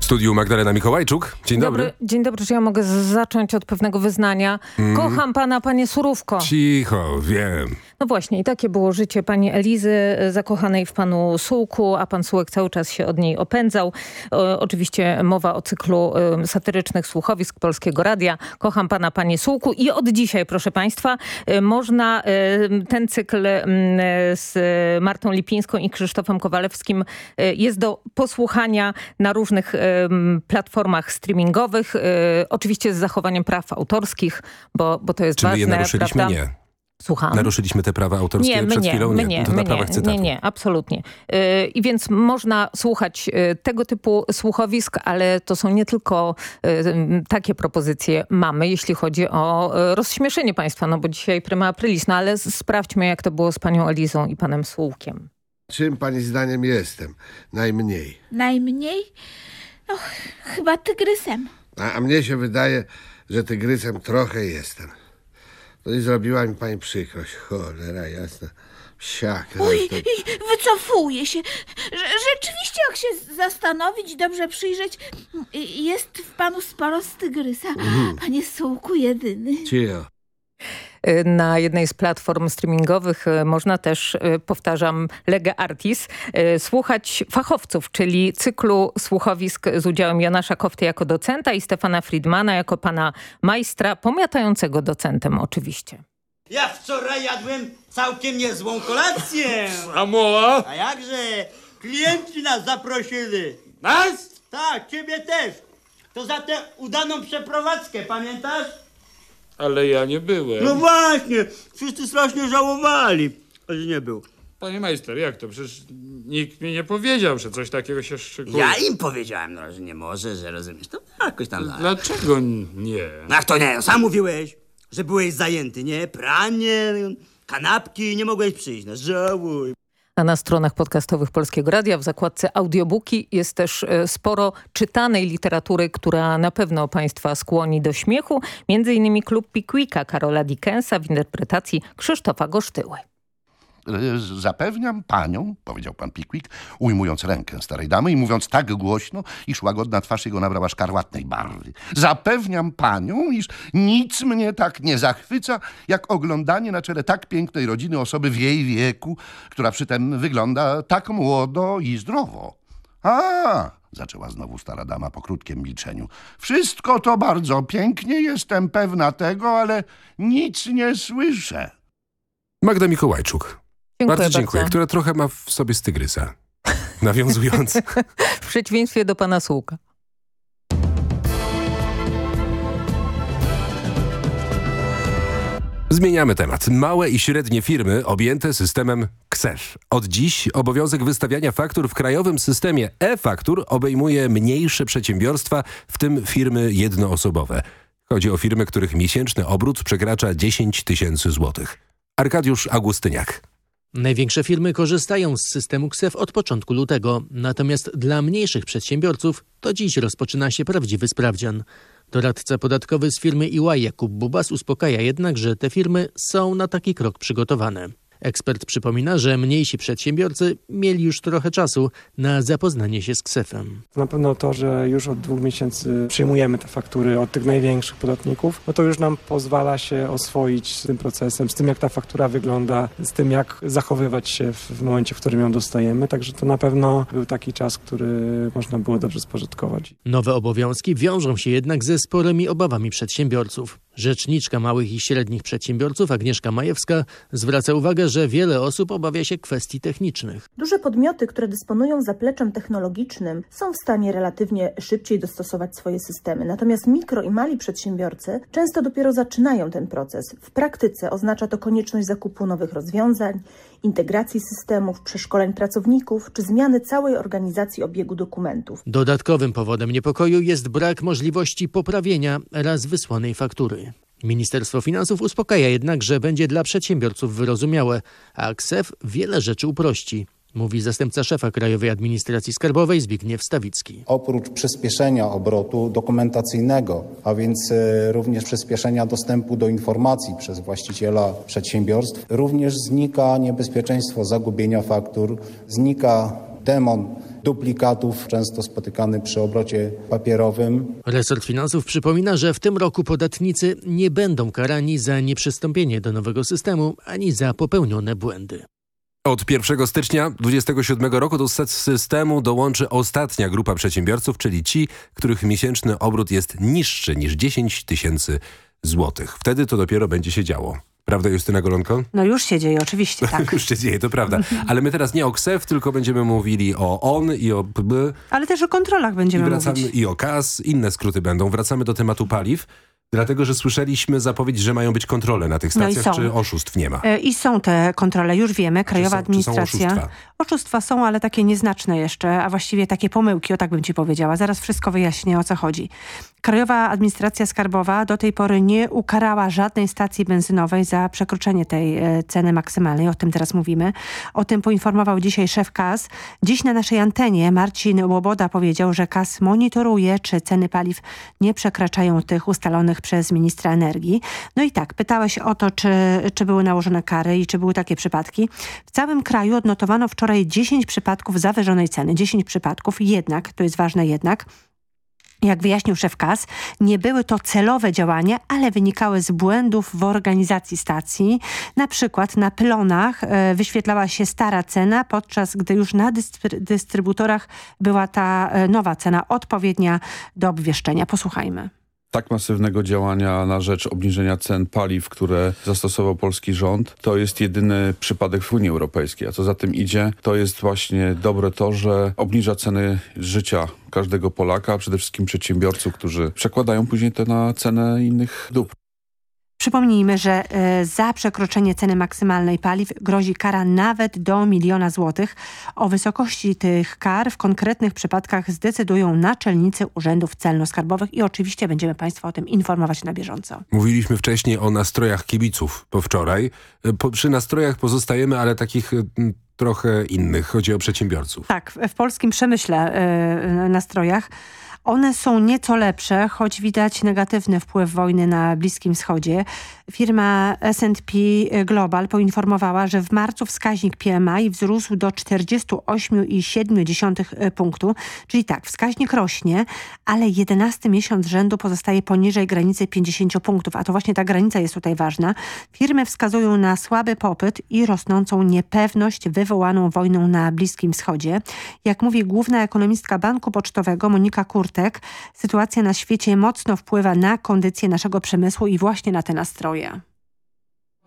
studiu Magdalena Mikołajczuk. Dzień dobry. dobry. Dzień dobry, czy ja mogę zacząć od pewnego wyznania? Mm. Kocham pana, panie Surówko. Cicho, wiem. No właśnie i takie było życie pani Elizy, e, zakochanej w panu Sułku, a pan Sułek cały czas się od niej opędzał. O, oczywiście mowa o cyklu y, satyrycznych słuchowisk Polskiego Radia. Kocham pana, panie Sułku i od dzisiaj, proszę państwa, y, można ten cykl z Martą Lipińską i Krzysztofem Kowalewskim jest do posłuchania na różnych platformach streamingowych. Oczywiście z zachowaniem praw autorskich, bo, bo to jest Czyli ważne. je naruszyliśmy? Prawda? Nie. Słucham? Naruszyliśmy te prawa autorskie nie, przed nie, chwilą? Nie, nie, to na nie, nie, nie, absolutnie. Yy, I więc można słuchać yy, tego typu słuchowisk, ale to są nie tylko yy, takie propozycje mamy, jeśli chodzi o y, rozśmieszenie państwa, no bo dzisiaj prima aprilis, no ale sprawdźmy jak to było z panią Elizą i panem Słułkiem. Czym pani zdaniem jestem? Najmniej. Najmniej? No, chyba tygrysem. A, a mnie się wydaje, że tygrysem trochę jestem. No i zrobiła mi pani przykrość. Cholera jasna. Siak. Oj, wycofuję się. Rzeczywiście, jak się zastanowić, dobrze przyjrzeć, jest w panu sporo z tygrysa. Mhm. Panie Sułku jedyny. Cio. Na jednej z platform streamingowych e, można też, e, powtarzam, Lega Artis, słuchać fachowców, czyli cyklu słuchowisk z udziałem Janasza Kofty jako docenta i Stefana Friedmana jako pana majstra, pomiatającego docentem oczywiście. Ja wczoraj jadłem całkiem niezłą kolację. [laughs] A moła? A jakże? Klienci nas zaprosili. Nas? Tak, ciebie też. To za tę udaną przeprowadzkę, pamiętasz? Ale ja nie byłem. No właśnie, wszyscy strasznie żałowali, że nie był. Panie majster, jak to? Przecież nikt mi nie powiedział, że coś takiego się szykuje. Ja im powiedziałem, no, że nie może, że rozumiesz, to jakoś tam... Dlaczego nie? Ach to nie, sam mówiłeś, że byłeś zajęty, nie? Pranie, kanapki, nie mogłeś przyjść, no żałuj. A na stronach podcastowych Polskiego Radia w zakładce audiobooki jest też e, sporo czytanej literatury, która na pewno Państwa skłoni do śmiechu. Między innymi klub Pickwicka Karola Dickensa w interpretacji Krzysztofa Gosztyły. Zapewniam panią, powiedział pan Pickwick, ujmując rękę starej damy i mówiąc tak głośno, iż łagodna twarz jego nabrała szkarłatnej barwy. Zapewniam panią, iż nic mnie tak nie zachwyca, jak oglądanie na czele tak pięknej rodziny osoby w jej wieku, która przytem wygląda tak młodo i zdrowo. A, zaczęła znowu stara dama po krótkim milczeniu. Wszystko to bardzo pięknie, jestem pewna tego, ale nic nie słyszę. Magda Mikołajczuk. Dziękuję bardzo dziękuję, bardzo. która trochę ma w sobie z tygrysa. Nawiązując. [laughs] [laughs] w przeciwieństwie do pana Słuka. Zmieniamy temat. Małe i średnie firmy objęte systemem KSEF. Od dziś obowiązek wystawiania faktur w krajowym systemie e-faktur obejmuje mniejsze przedsiębiorstwa, w tym firmy jednoosobowe. Chodzi o firmy, których miesięczny obrót przekracza 10 tysięcy złotych. Arkadiusz Augustyniak. Największe firmy korzystają z systemu KSEF od początku lutego, natomiast dla mniejszych przedsiębiorców to dziś rozpoczyna się prawdziwy sprawdzian. Doradca podatkowy z firmy EY Jakub Bubas uspokaja jednak, że te firmy są na taki krok przygotowane. Ekspert przypomina, że mniejsi przedsiębiorcy mieli już trochę czasu na zapoznanie się z ksefem. Na pewno to, że już od dwóch miesięcy przyjmujemy te faktury od tych największych podatników, no to już nam pozwala się oswoić z tym procesem, z tym jak ta faktura wygląda, z tym jak zachowywać się w momencie, w którym ją dostajemy. Także to na pewno był taki czas, który można było dobrze spożytkować. Nowe obowiązki wiążą się jednak ze sporymi obawami przedsiębiorców. Rzeczniczka małych i średnich przedsiębiorców Agnieszka Majewska zwraca uwagę, że wiele osób obawia się kwestii technicznych. Duże podmioty, które dysponują zapleczem technologicznym są w stanie relatywnie szybciej dostosować swoje systemy. Natomiast mikro i mali przedsiębiorcy często dopiero zaczynają ten proces. W praktyce oznacza to konieczność zakupu nowych rozwiązań integracji systemów, przeszkoleń pracowników czy zmiany całej organizacji obiegu dokumentów. Dodatkowym powodem niepokoju jest brak możliwości poprawienia raz wysłanej faktury. Ministerstwo Finansów uspokaja jednak, że będzie dla przedsiębiorców wyrozumiałe, a KSEF wiele rzeczy uprości mówi zastępca szefa Krajowej Administracji Skarbowej Zbigniew Stawicki. Oprócz przyspieszenia obrotu dokumentacyjnego, a więc e, również przyspieszenia dostępu do informacji przez właściciela przedsiębiorstw, również znika niebezpieczeństwo zagubienia faktur, znika demon duplikatów, często spotykany przy obrocie papierowym. Resort Finansów przypomina, że w tym roku podatnicy nie będą karani za nieprzystąpienie do nowego systemu ani za popełnione błędy. Od 1 stycznia 2027 roku do systemu dołączy ostatnia grupa przedsiębiorców, czyli ci, których miesięczny obrót jest niższy niż 10 tysięcy złotych. Wtedy to dopiero będzie się działo. Prawda Justyna Golonko? No już się dzieje, oczywiście, [laughs] tak. już się dzieje, to prawda. Ale my teraz nie o KSEF, tylko będziemy mówili o ON i o PB. Ale też o kontrolach będziemy I wracamy, mówić. I o KAS, inne skróty będą. Wracamy do tematu paliw. Dlatego, że słyszeliśmy zapowiedź, że mają być kontrole na tych No stacjach, czy oszustw nie ma? E, I są te kontrole, już wiemy. Krajowa są Administracja. oszustwa? Oszustwa są, ale takie nieznaczne jeszcze, a właściwie takie pomyłki, o tak bym ci powiedziała. Zaraz wszystko wyjaśnię, o co chodzi. Krajowa Administracja Skarbowa do tej pory nie ukarała żadnej stacji benzynowej za przekroczenie tej e, ceny maksymalnej. O tym teraz mówimy. O tym poinformował dzisiaj szef KAS. Dziś na naszej antenie Marcin Łoboda powiedział, że KAS monitoruje, czy ceny paliw nie przekraczają tych ustalonych przez ministra energii. No i tak, pytałeś o to, czy, czy były nałożone kary i czy były takie przypadki. W całym kraju odnotowano wczoraj 10 przypadków zawyżonej ceny. 10 przypadków, jednak, to jest ważne jednak, jak wyjaśnił szef KAS, nie były to celowe działania, ale wynikały z błędów w organizacji stacji. Na przykład na pylonach e, wyświetlała się stara cena, podczas gdy już na dystry dystrybutorach była ta e, nowa cena odpowiednia do obwieszczenia. Posłuchajmy tak masywnego działania na rzecz obniżenia cen paliw, które zastosował polski rząd, to jest jedyny przypadek w Unii Europejskiej. A co za tym idzie, to jest właśnie dobre to, że obniża ceny życia każdego Polaka, przede wszystkim przedsiębiorców, którzy przekładają później to na cenę innych dóbr. Przypomnijmy, że e, za przekroczenie ceny maksymalnej paliw grozi kara nawet do miliona złotych. O wysokości tych kar w konkretnych przypadkach zdecydują naczelnicy urzędów celno-skarbowych i oczywiście będziemy Państwa o tym informować na bieżąco. Mówiliśmy wcześniej o nastrojach kibiców po wczoraj. Po, przy nastrojach pozostajemy, ale takich m, trochę innych. Chodzi o przedsiębiorców. Tak, w polskim przemyśle y, nastrojach one są nieco lepsze, choć widać negatywny wpływ wojny na Bliskim Wschodzie. Firma S&P Global poinformowała, że w marcu wskaźnik PMI wzrósł do 48,7 punktu. Czyli tak, wskaźnik rośnie, ale 11 miesiąc rzędu pozostaje poniżej granicy 50 punktów, a to właśnie ta granica jest tutaj ważna. Firmy wskazują na słaby popyt i rosnącą niepewność wywołaną wojną na Bliskim Wschodzie. Jak mówi główna ekonomistka Banku Pocztowego Monika Kurt, sytuacja na świecie mocno wpływa na kondycję naszego przemysłu i właśnie na te nastroje.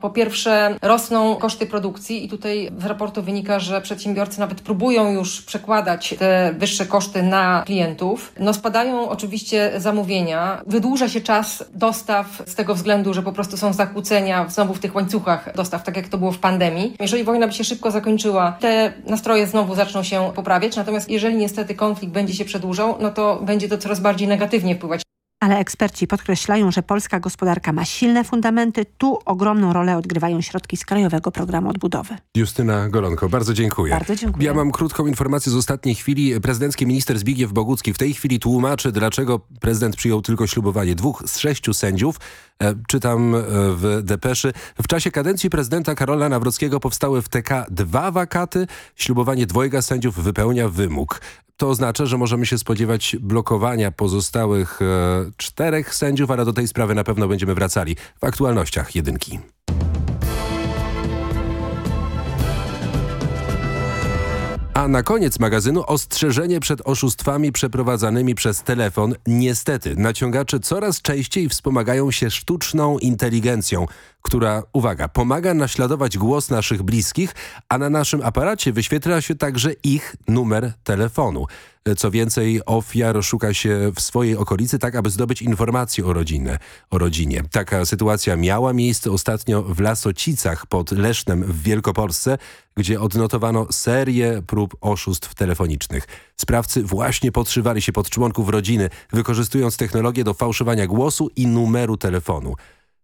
Po pierwsze rosną koszty produkcji i tutaj z raportu wynika, że przedsiębiorcy nawet próbują już przekładać te wyższe koszty na klientów. No spadają oczywiście zamówienia, wydłuża się czas dostaw z tego względu, że po prostu są zakłócenia znowu w tych łańcuchach dostaw, tak jak to było w pandemii. Jeżeli wojna by się szybko zakończyła, te nastroje znowu zaczną się poprawiać, natomiast jeżeli niestety konflikt będzie się przedłużał, no to będzie to coraz bardziej negatywnie wpływać ale eksperci podkreślają, że polska gospodarka ma silne fundamenty. Tu ogromną rolę odgrywają środki z Krajowego Programu Odbudowy. Justyna Golonko, bardzo dziękuję. Bardzo dziękuję. Ja mam krótką informację z ostatniej chwili. Prezydencki minister Zbigniew Bogucki w tej chwili tłumaczy, dlaczego prezydent przyjął tylko ślubowanie dwóch z sześciu sędziów. E, czytam e, w depeszy. W czasie kadencji prezydenta Karola Nawrockiego powstały w TK dwa wakaty. Ślubowanie dwojga sędziów wypełnia wymóg. To oznacza, że możemy się spodziewać blokowania pozostałych e, czterech sędziów, ale do tej sprawy na pewno będziemy wracali w aktualnościach jedynki. A na koniec magazynu ostrzeżenie przed oszustwami przeprowadzanymi przez telefon. Niestety, naciągacze coraz częściej wspomagają się sztuczną inteligencją. Która, uwaga, pomaga naśladować głos naszych bliskich, a na naszym aparacie wyświetla się także ich numer telefonu. Co więcej, ofiar szuka się w swojej okolicy tak, aby zdobyć informacje o, rodzinę, o rodzinie. Taka sytuacja miała miejsce ostatnio w Lasocicach pod Lesznem w Wielkopolsce, gdzie odnotowano serię prób oszustw telefonicznych. Sprawcy właśnie podszywali się pod członków rodziny, wykorzystując technologię do fałszowania głosu i numeru telefonu.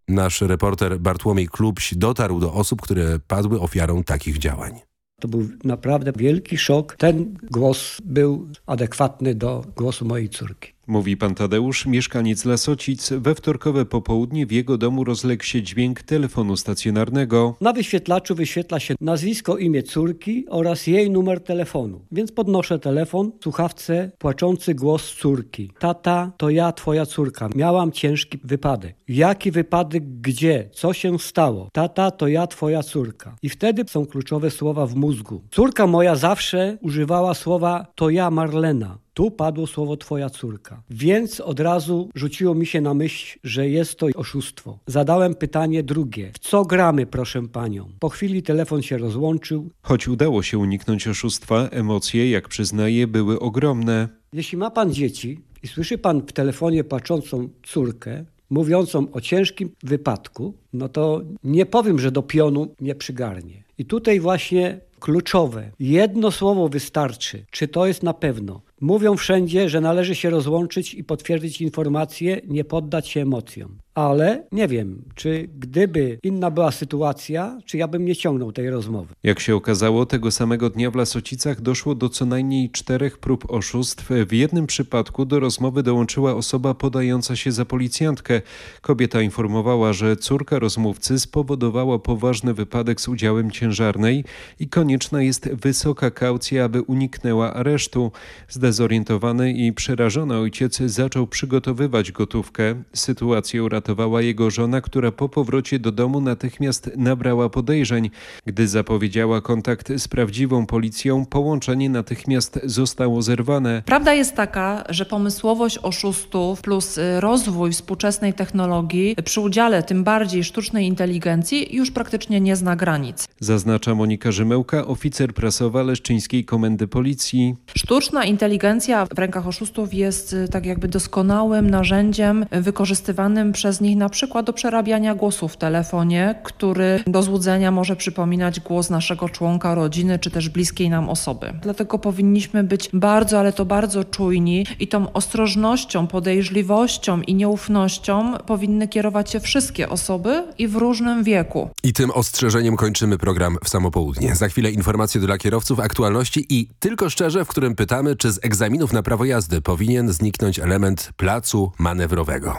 Nasz reporter Bartłomiej Klubś dotarł do osób, które padły ofiarą takich działań. To był naprawdę wielki szok. Ten głos był adekwatny do głosu mojej córki. Mówi pan Tadeusz, mieszkaniec Lasocic. We wtorkowe popołudnie w jego domu rozległ się dźwięk telefonu stacjonarnego. Na wyświetlaczu wyświetla się nazwisko, imię córki oraz jej numer telefonu. Więc podnoszę telefon, słuchawce płaczący głos córki. Tata, to ja, twoja córka. Miałam ciężki wypadek. Jaki wypadek, gdzie? Co się stało? Tata, to ja, twoja córka. I wtedy są kluczowe słowa w mózgu. Córka moja zawsze używała słowa to ja, Marlena. Tu padło słowo twoja córka. Więc od razu rzuciło mi się na myśl, że jest to oszustwo. Zadałem pytanie drugie. W co gramy, proszę panią? Po chwili telefon się rozłączył. Choć udało się uniknąć oszustwa, emocje, jak przyznaje, były ogromne. Jeśli ma pan dzieci i słyszy pan w telefonie płaczącą córkę, mówiącą o ciężkim wypadku, no to nie powiem, że do pionu nie przygarnie. I tutaj właśnie kluczowe. Jedno słowo wystarczy. Czy to jest na pewno? Mówią wszędzie, że należy się rozłączyć i potwierdzić informacje, nie poddać się emocjom. Ale nie wiem, czy gdyby inna była sytuacja, czy ja bym nie ciągnął tej rozmowy. Jak się okazało, tego samego dnia w Lasocicach doszło do co najmniej czterech prób oszustw. W jednym przypadku do rozmowy dołączyła osoba podająca się za policjantkę. Kobieta informowała, że córka rozmówcy spowodowała poważny wypadek z udziałem ciężarnej i konieczna jest wysoka kaucja, aby uniknęła aresztu. Zdezorientowany i przerażony ojciec zaczął przygotowywać gotówkę. Sytuację uratowała jego żona, która po powrocie do domu natychmiast nabrała podejrzeń. Gdy zapowiedziała kontakt z prawdziwą policją, połączenie natychmiast zostało zerwane. Prawda jest taka, że pomysłowość oszustów plus y, rozwój współczesnej technologii przy udziale tym bardziej sztucznej inteligencji już praktycznie nie zna granic. Zaznacza Monika Rzymełka, oficer prasowa Leszczyńskiej Komendy Policji. Sztuczna inteligencja w rękach oszustów jest y, tak jakby doskonałym narzędziem wykorzystywanym przez nich na przykład do przerabiania głosu w telefonie, który do złudzenia może przypominać głos naszego członka rodziny czy też bliskiej nam osoby. Dlatego powinniśmy być bardzo, ale to bardzo czujni i tą ostrożnością, podejrzliwością i nieufnością powinny kierować się wszystkie osoby i w różnym wieku. I tym ostrzeżeniem kończymy program w samopołudnie. Za chwilę informacje dla kierowców, aktualności i tylko szczerze, w którym pytamy, czy z egzaminów na prawo jazdy powinien zniknąć element placu manewrowego.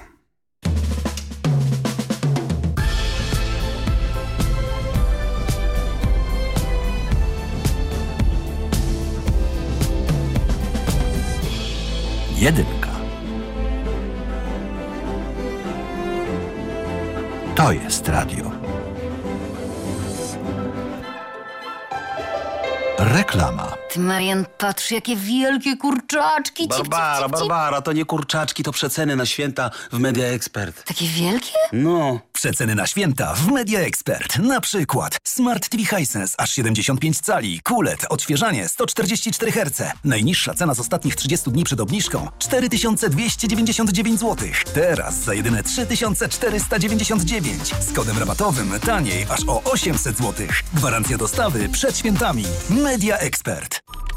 Jedynka. To jest radio. Reklama. Ty, Marian, patrz, jakie wielkie kurczaczki. Cip, cip, Barbara, cip, cip. Barbara, to nie kurczaczki, to przeceny na święta w Media Expert. Takie wielkie? No. Przeceny na święta w Media Expert. Na przykład Smart TV Hisense aż 75 cali, QLED, odświeżanie 144 Hz. Najniższa cena z ostatnich 30 dni przed obniżką 4299 zł. Teraz za jedyne 3499. Z kodem rabatowym taniej aż o 800 zł. Gwarancja dostawy przed świętami. Media Expert. Podcast.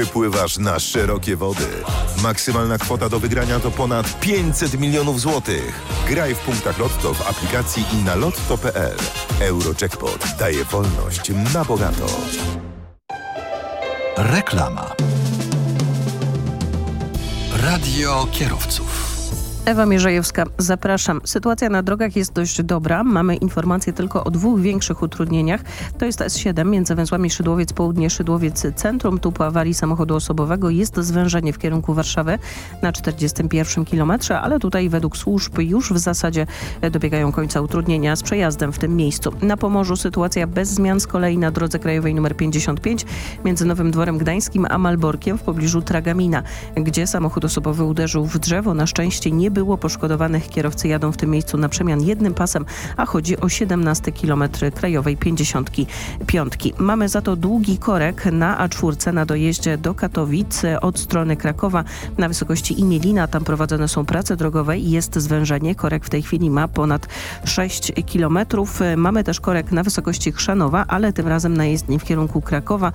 wypływasz na szerokie wody. Maksymalna kwota do wygrania to ponad 500 milionów złotych. Graj w punktach Lotto w aplikacji i na lotto.pl. Eurojackpot daje wolność na bogato. Reklama. Radio kierowców. Ewa Mierzejewska, zapraszam. Sytuacja na drogach jest dość dobra. Mamy informacje tylko o dwóch większych utrudnieniach. To jest S7 między węzłami Szydłowiec Południe, Szydłowiec Centrum. Tu po awarii samochodu osobowego jest zwężenie w kierunku Warszawy na 41 kilometrze, ale tutaj według służb już w zasadzie dobiegają końca utrudnienia z przejazdem w tym miejscu. Na Pomorzu sytuacja bez zmian z kolei na drodze krajowej nr 55 między Nowym Dworem Gdańskim a Malborkiem w pobliżu Tragamina, gdzie samochód osobowy uderzył w drzewo. Na szczęście było poszkodowanych. Kierowcy jadą w tym miejscu na przemian jednym pasem, a chodzi o 17 km krajowej 55. Mamy za to długi korek na A4 na dojeździe do Katowic od strony Krakowa na wysokości Imielina. Tam prowadzone są prace drogowe i jest zwężenie. Korek w tej chwili ma ponad 6 km. Mamy też korek na wysokości Chrzanowa, ale tym razem na jezdni w kierunku Krakowa.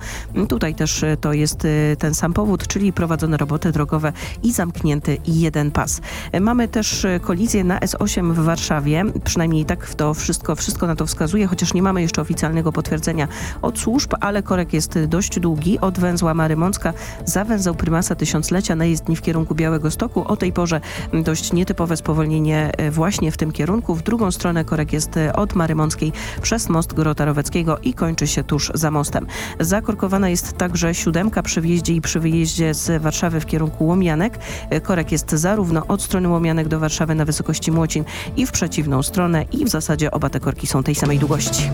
Tutaj też to jest ten sam powód, czyli prowadzone roboty drogowe i zamknięty jeden pas. Mamy też kolizję na S8 w Warszawie. Przynajmniej tak w to wszystko, wszystko na to wskazuje, chociaż nie mamy jeszcze oficjalnego potwierdzenia od służb, ale korek jest dość długi. Od węzła Marymącka za węzeł Prymasa Tysiąclecia na jezdni w kierunku Białego Stoku. O tej porze dość nietypowe spowolnienie właśnie w tym kierunku. W drugą stronę korek jest od Marymąckiej przez most Grota Roweckiego i kończy się tuż za mostem. Zakorkowana jest także siódemka przy wjeździe i przy wyjeździe z Warszawy w kierunku Łomianek. Korek jest zarówno od strony Łomianek do Warszawy na wysokości Młocin i w przeciwną stronę i w zasadzie oba te korki są tej samej długości.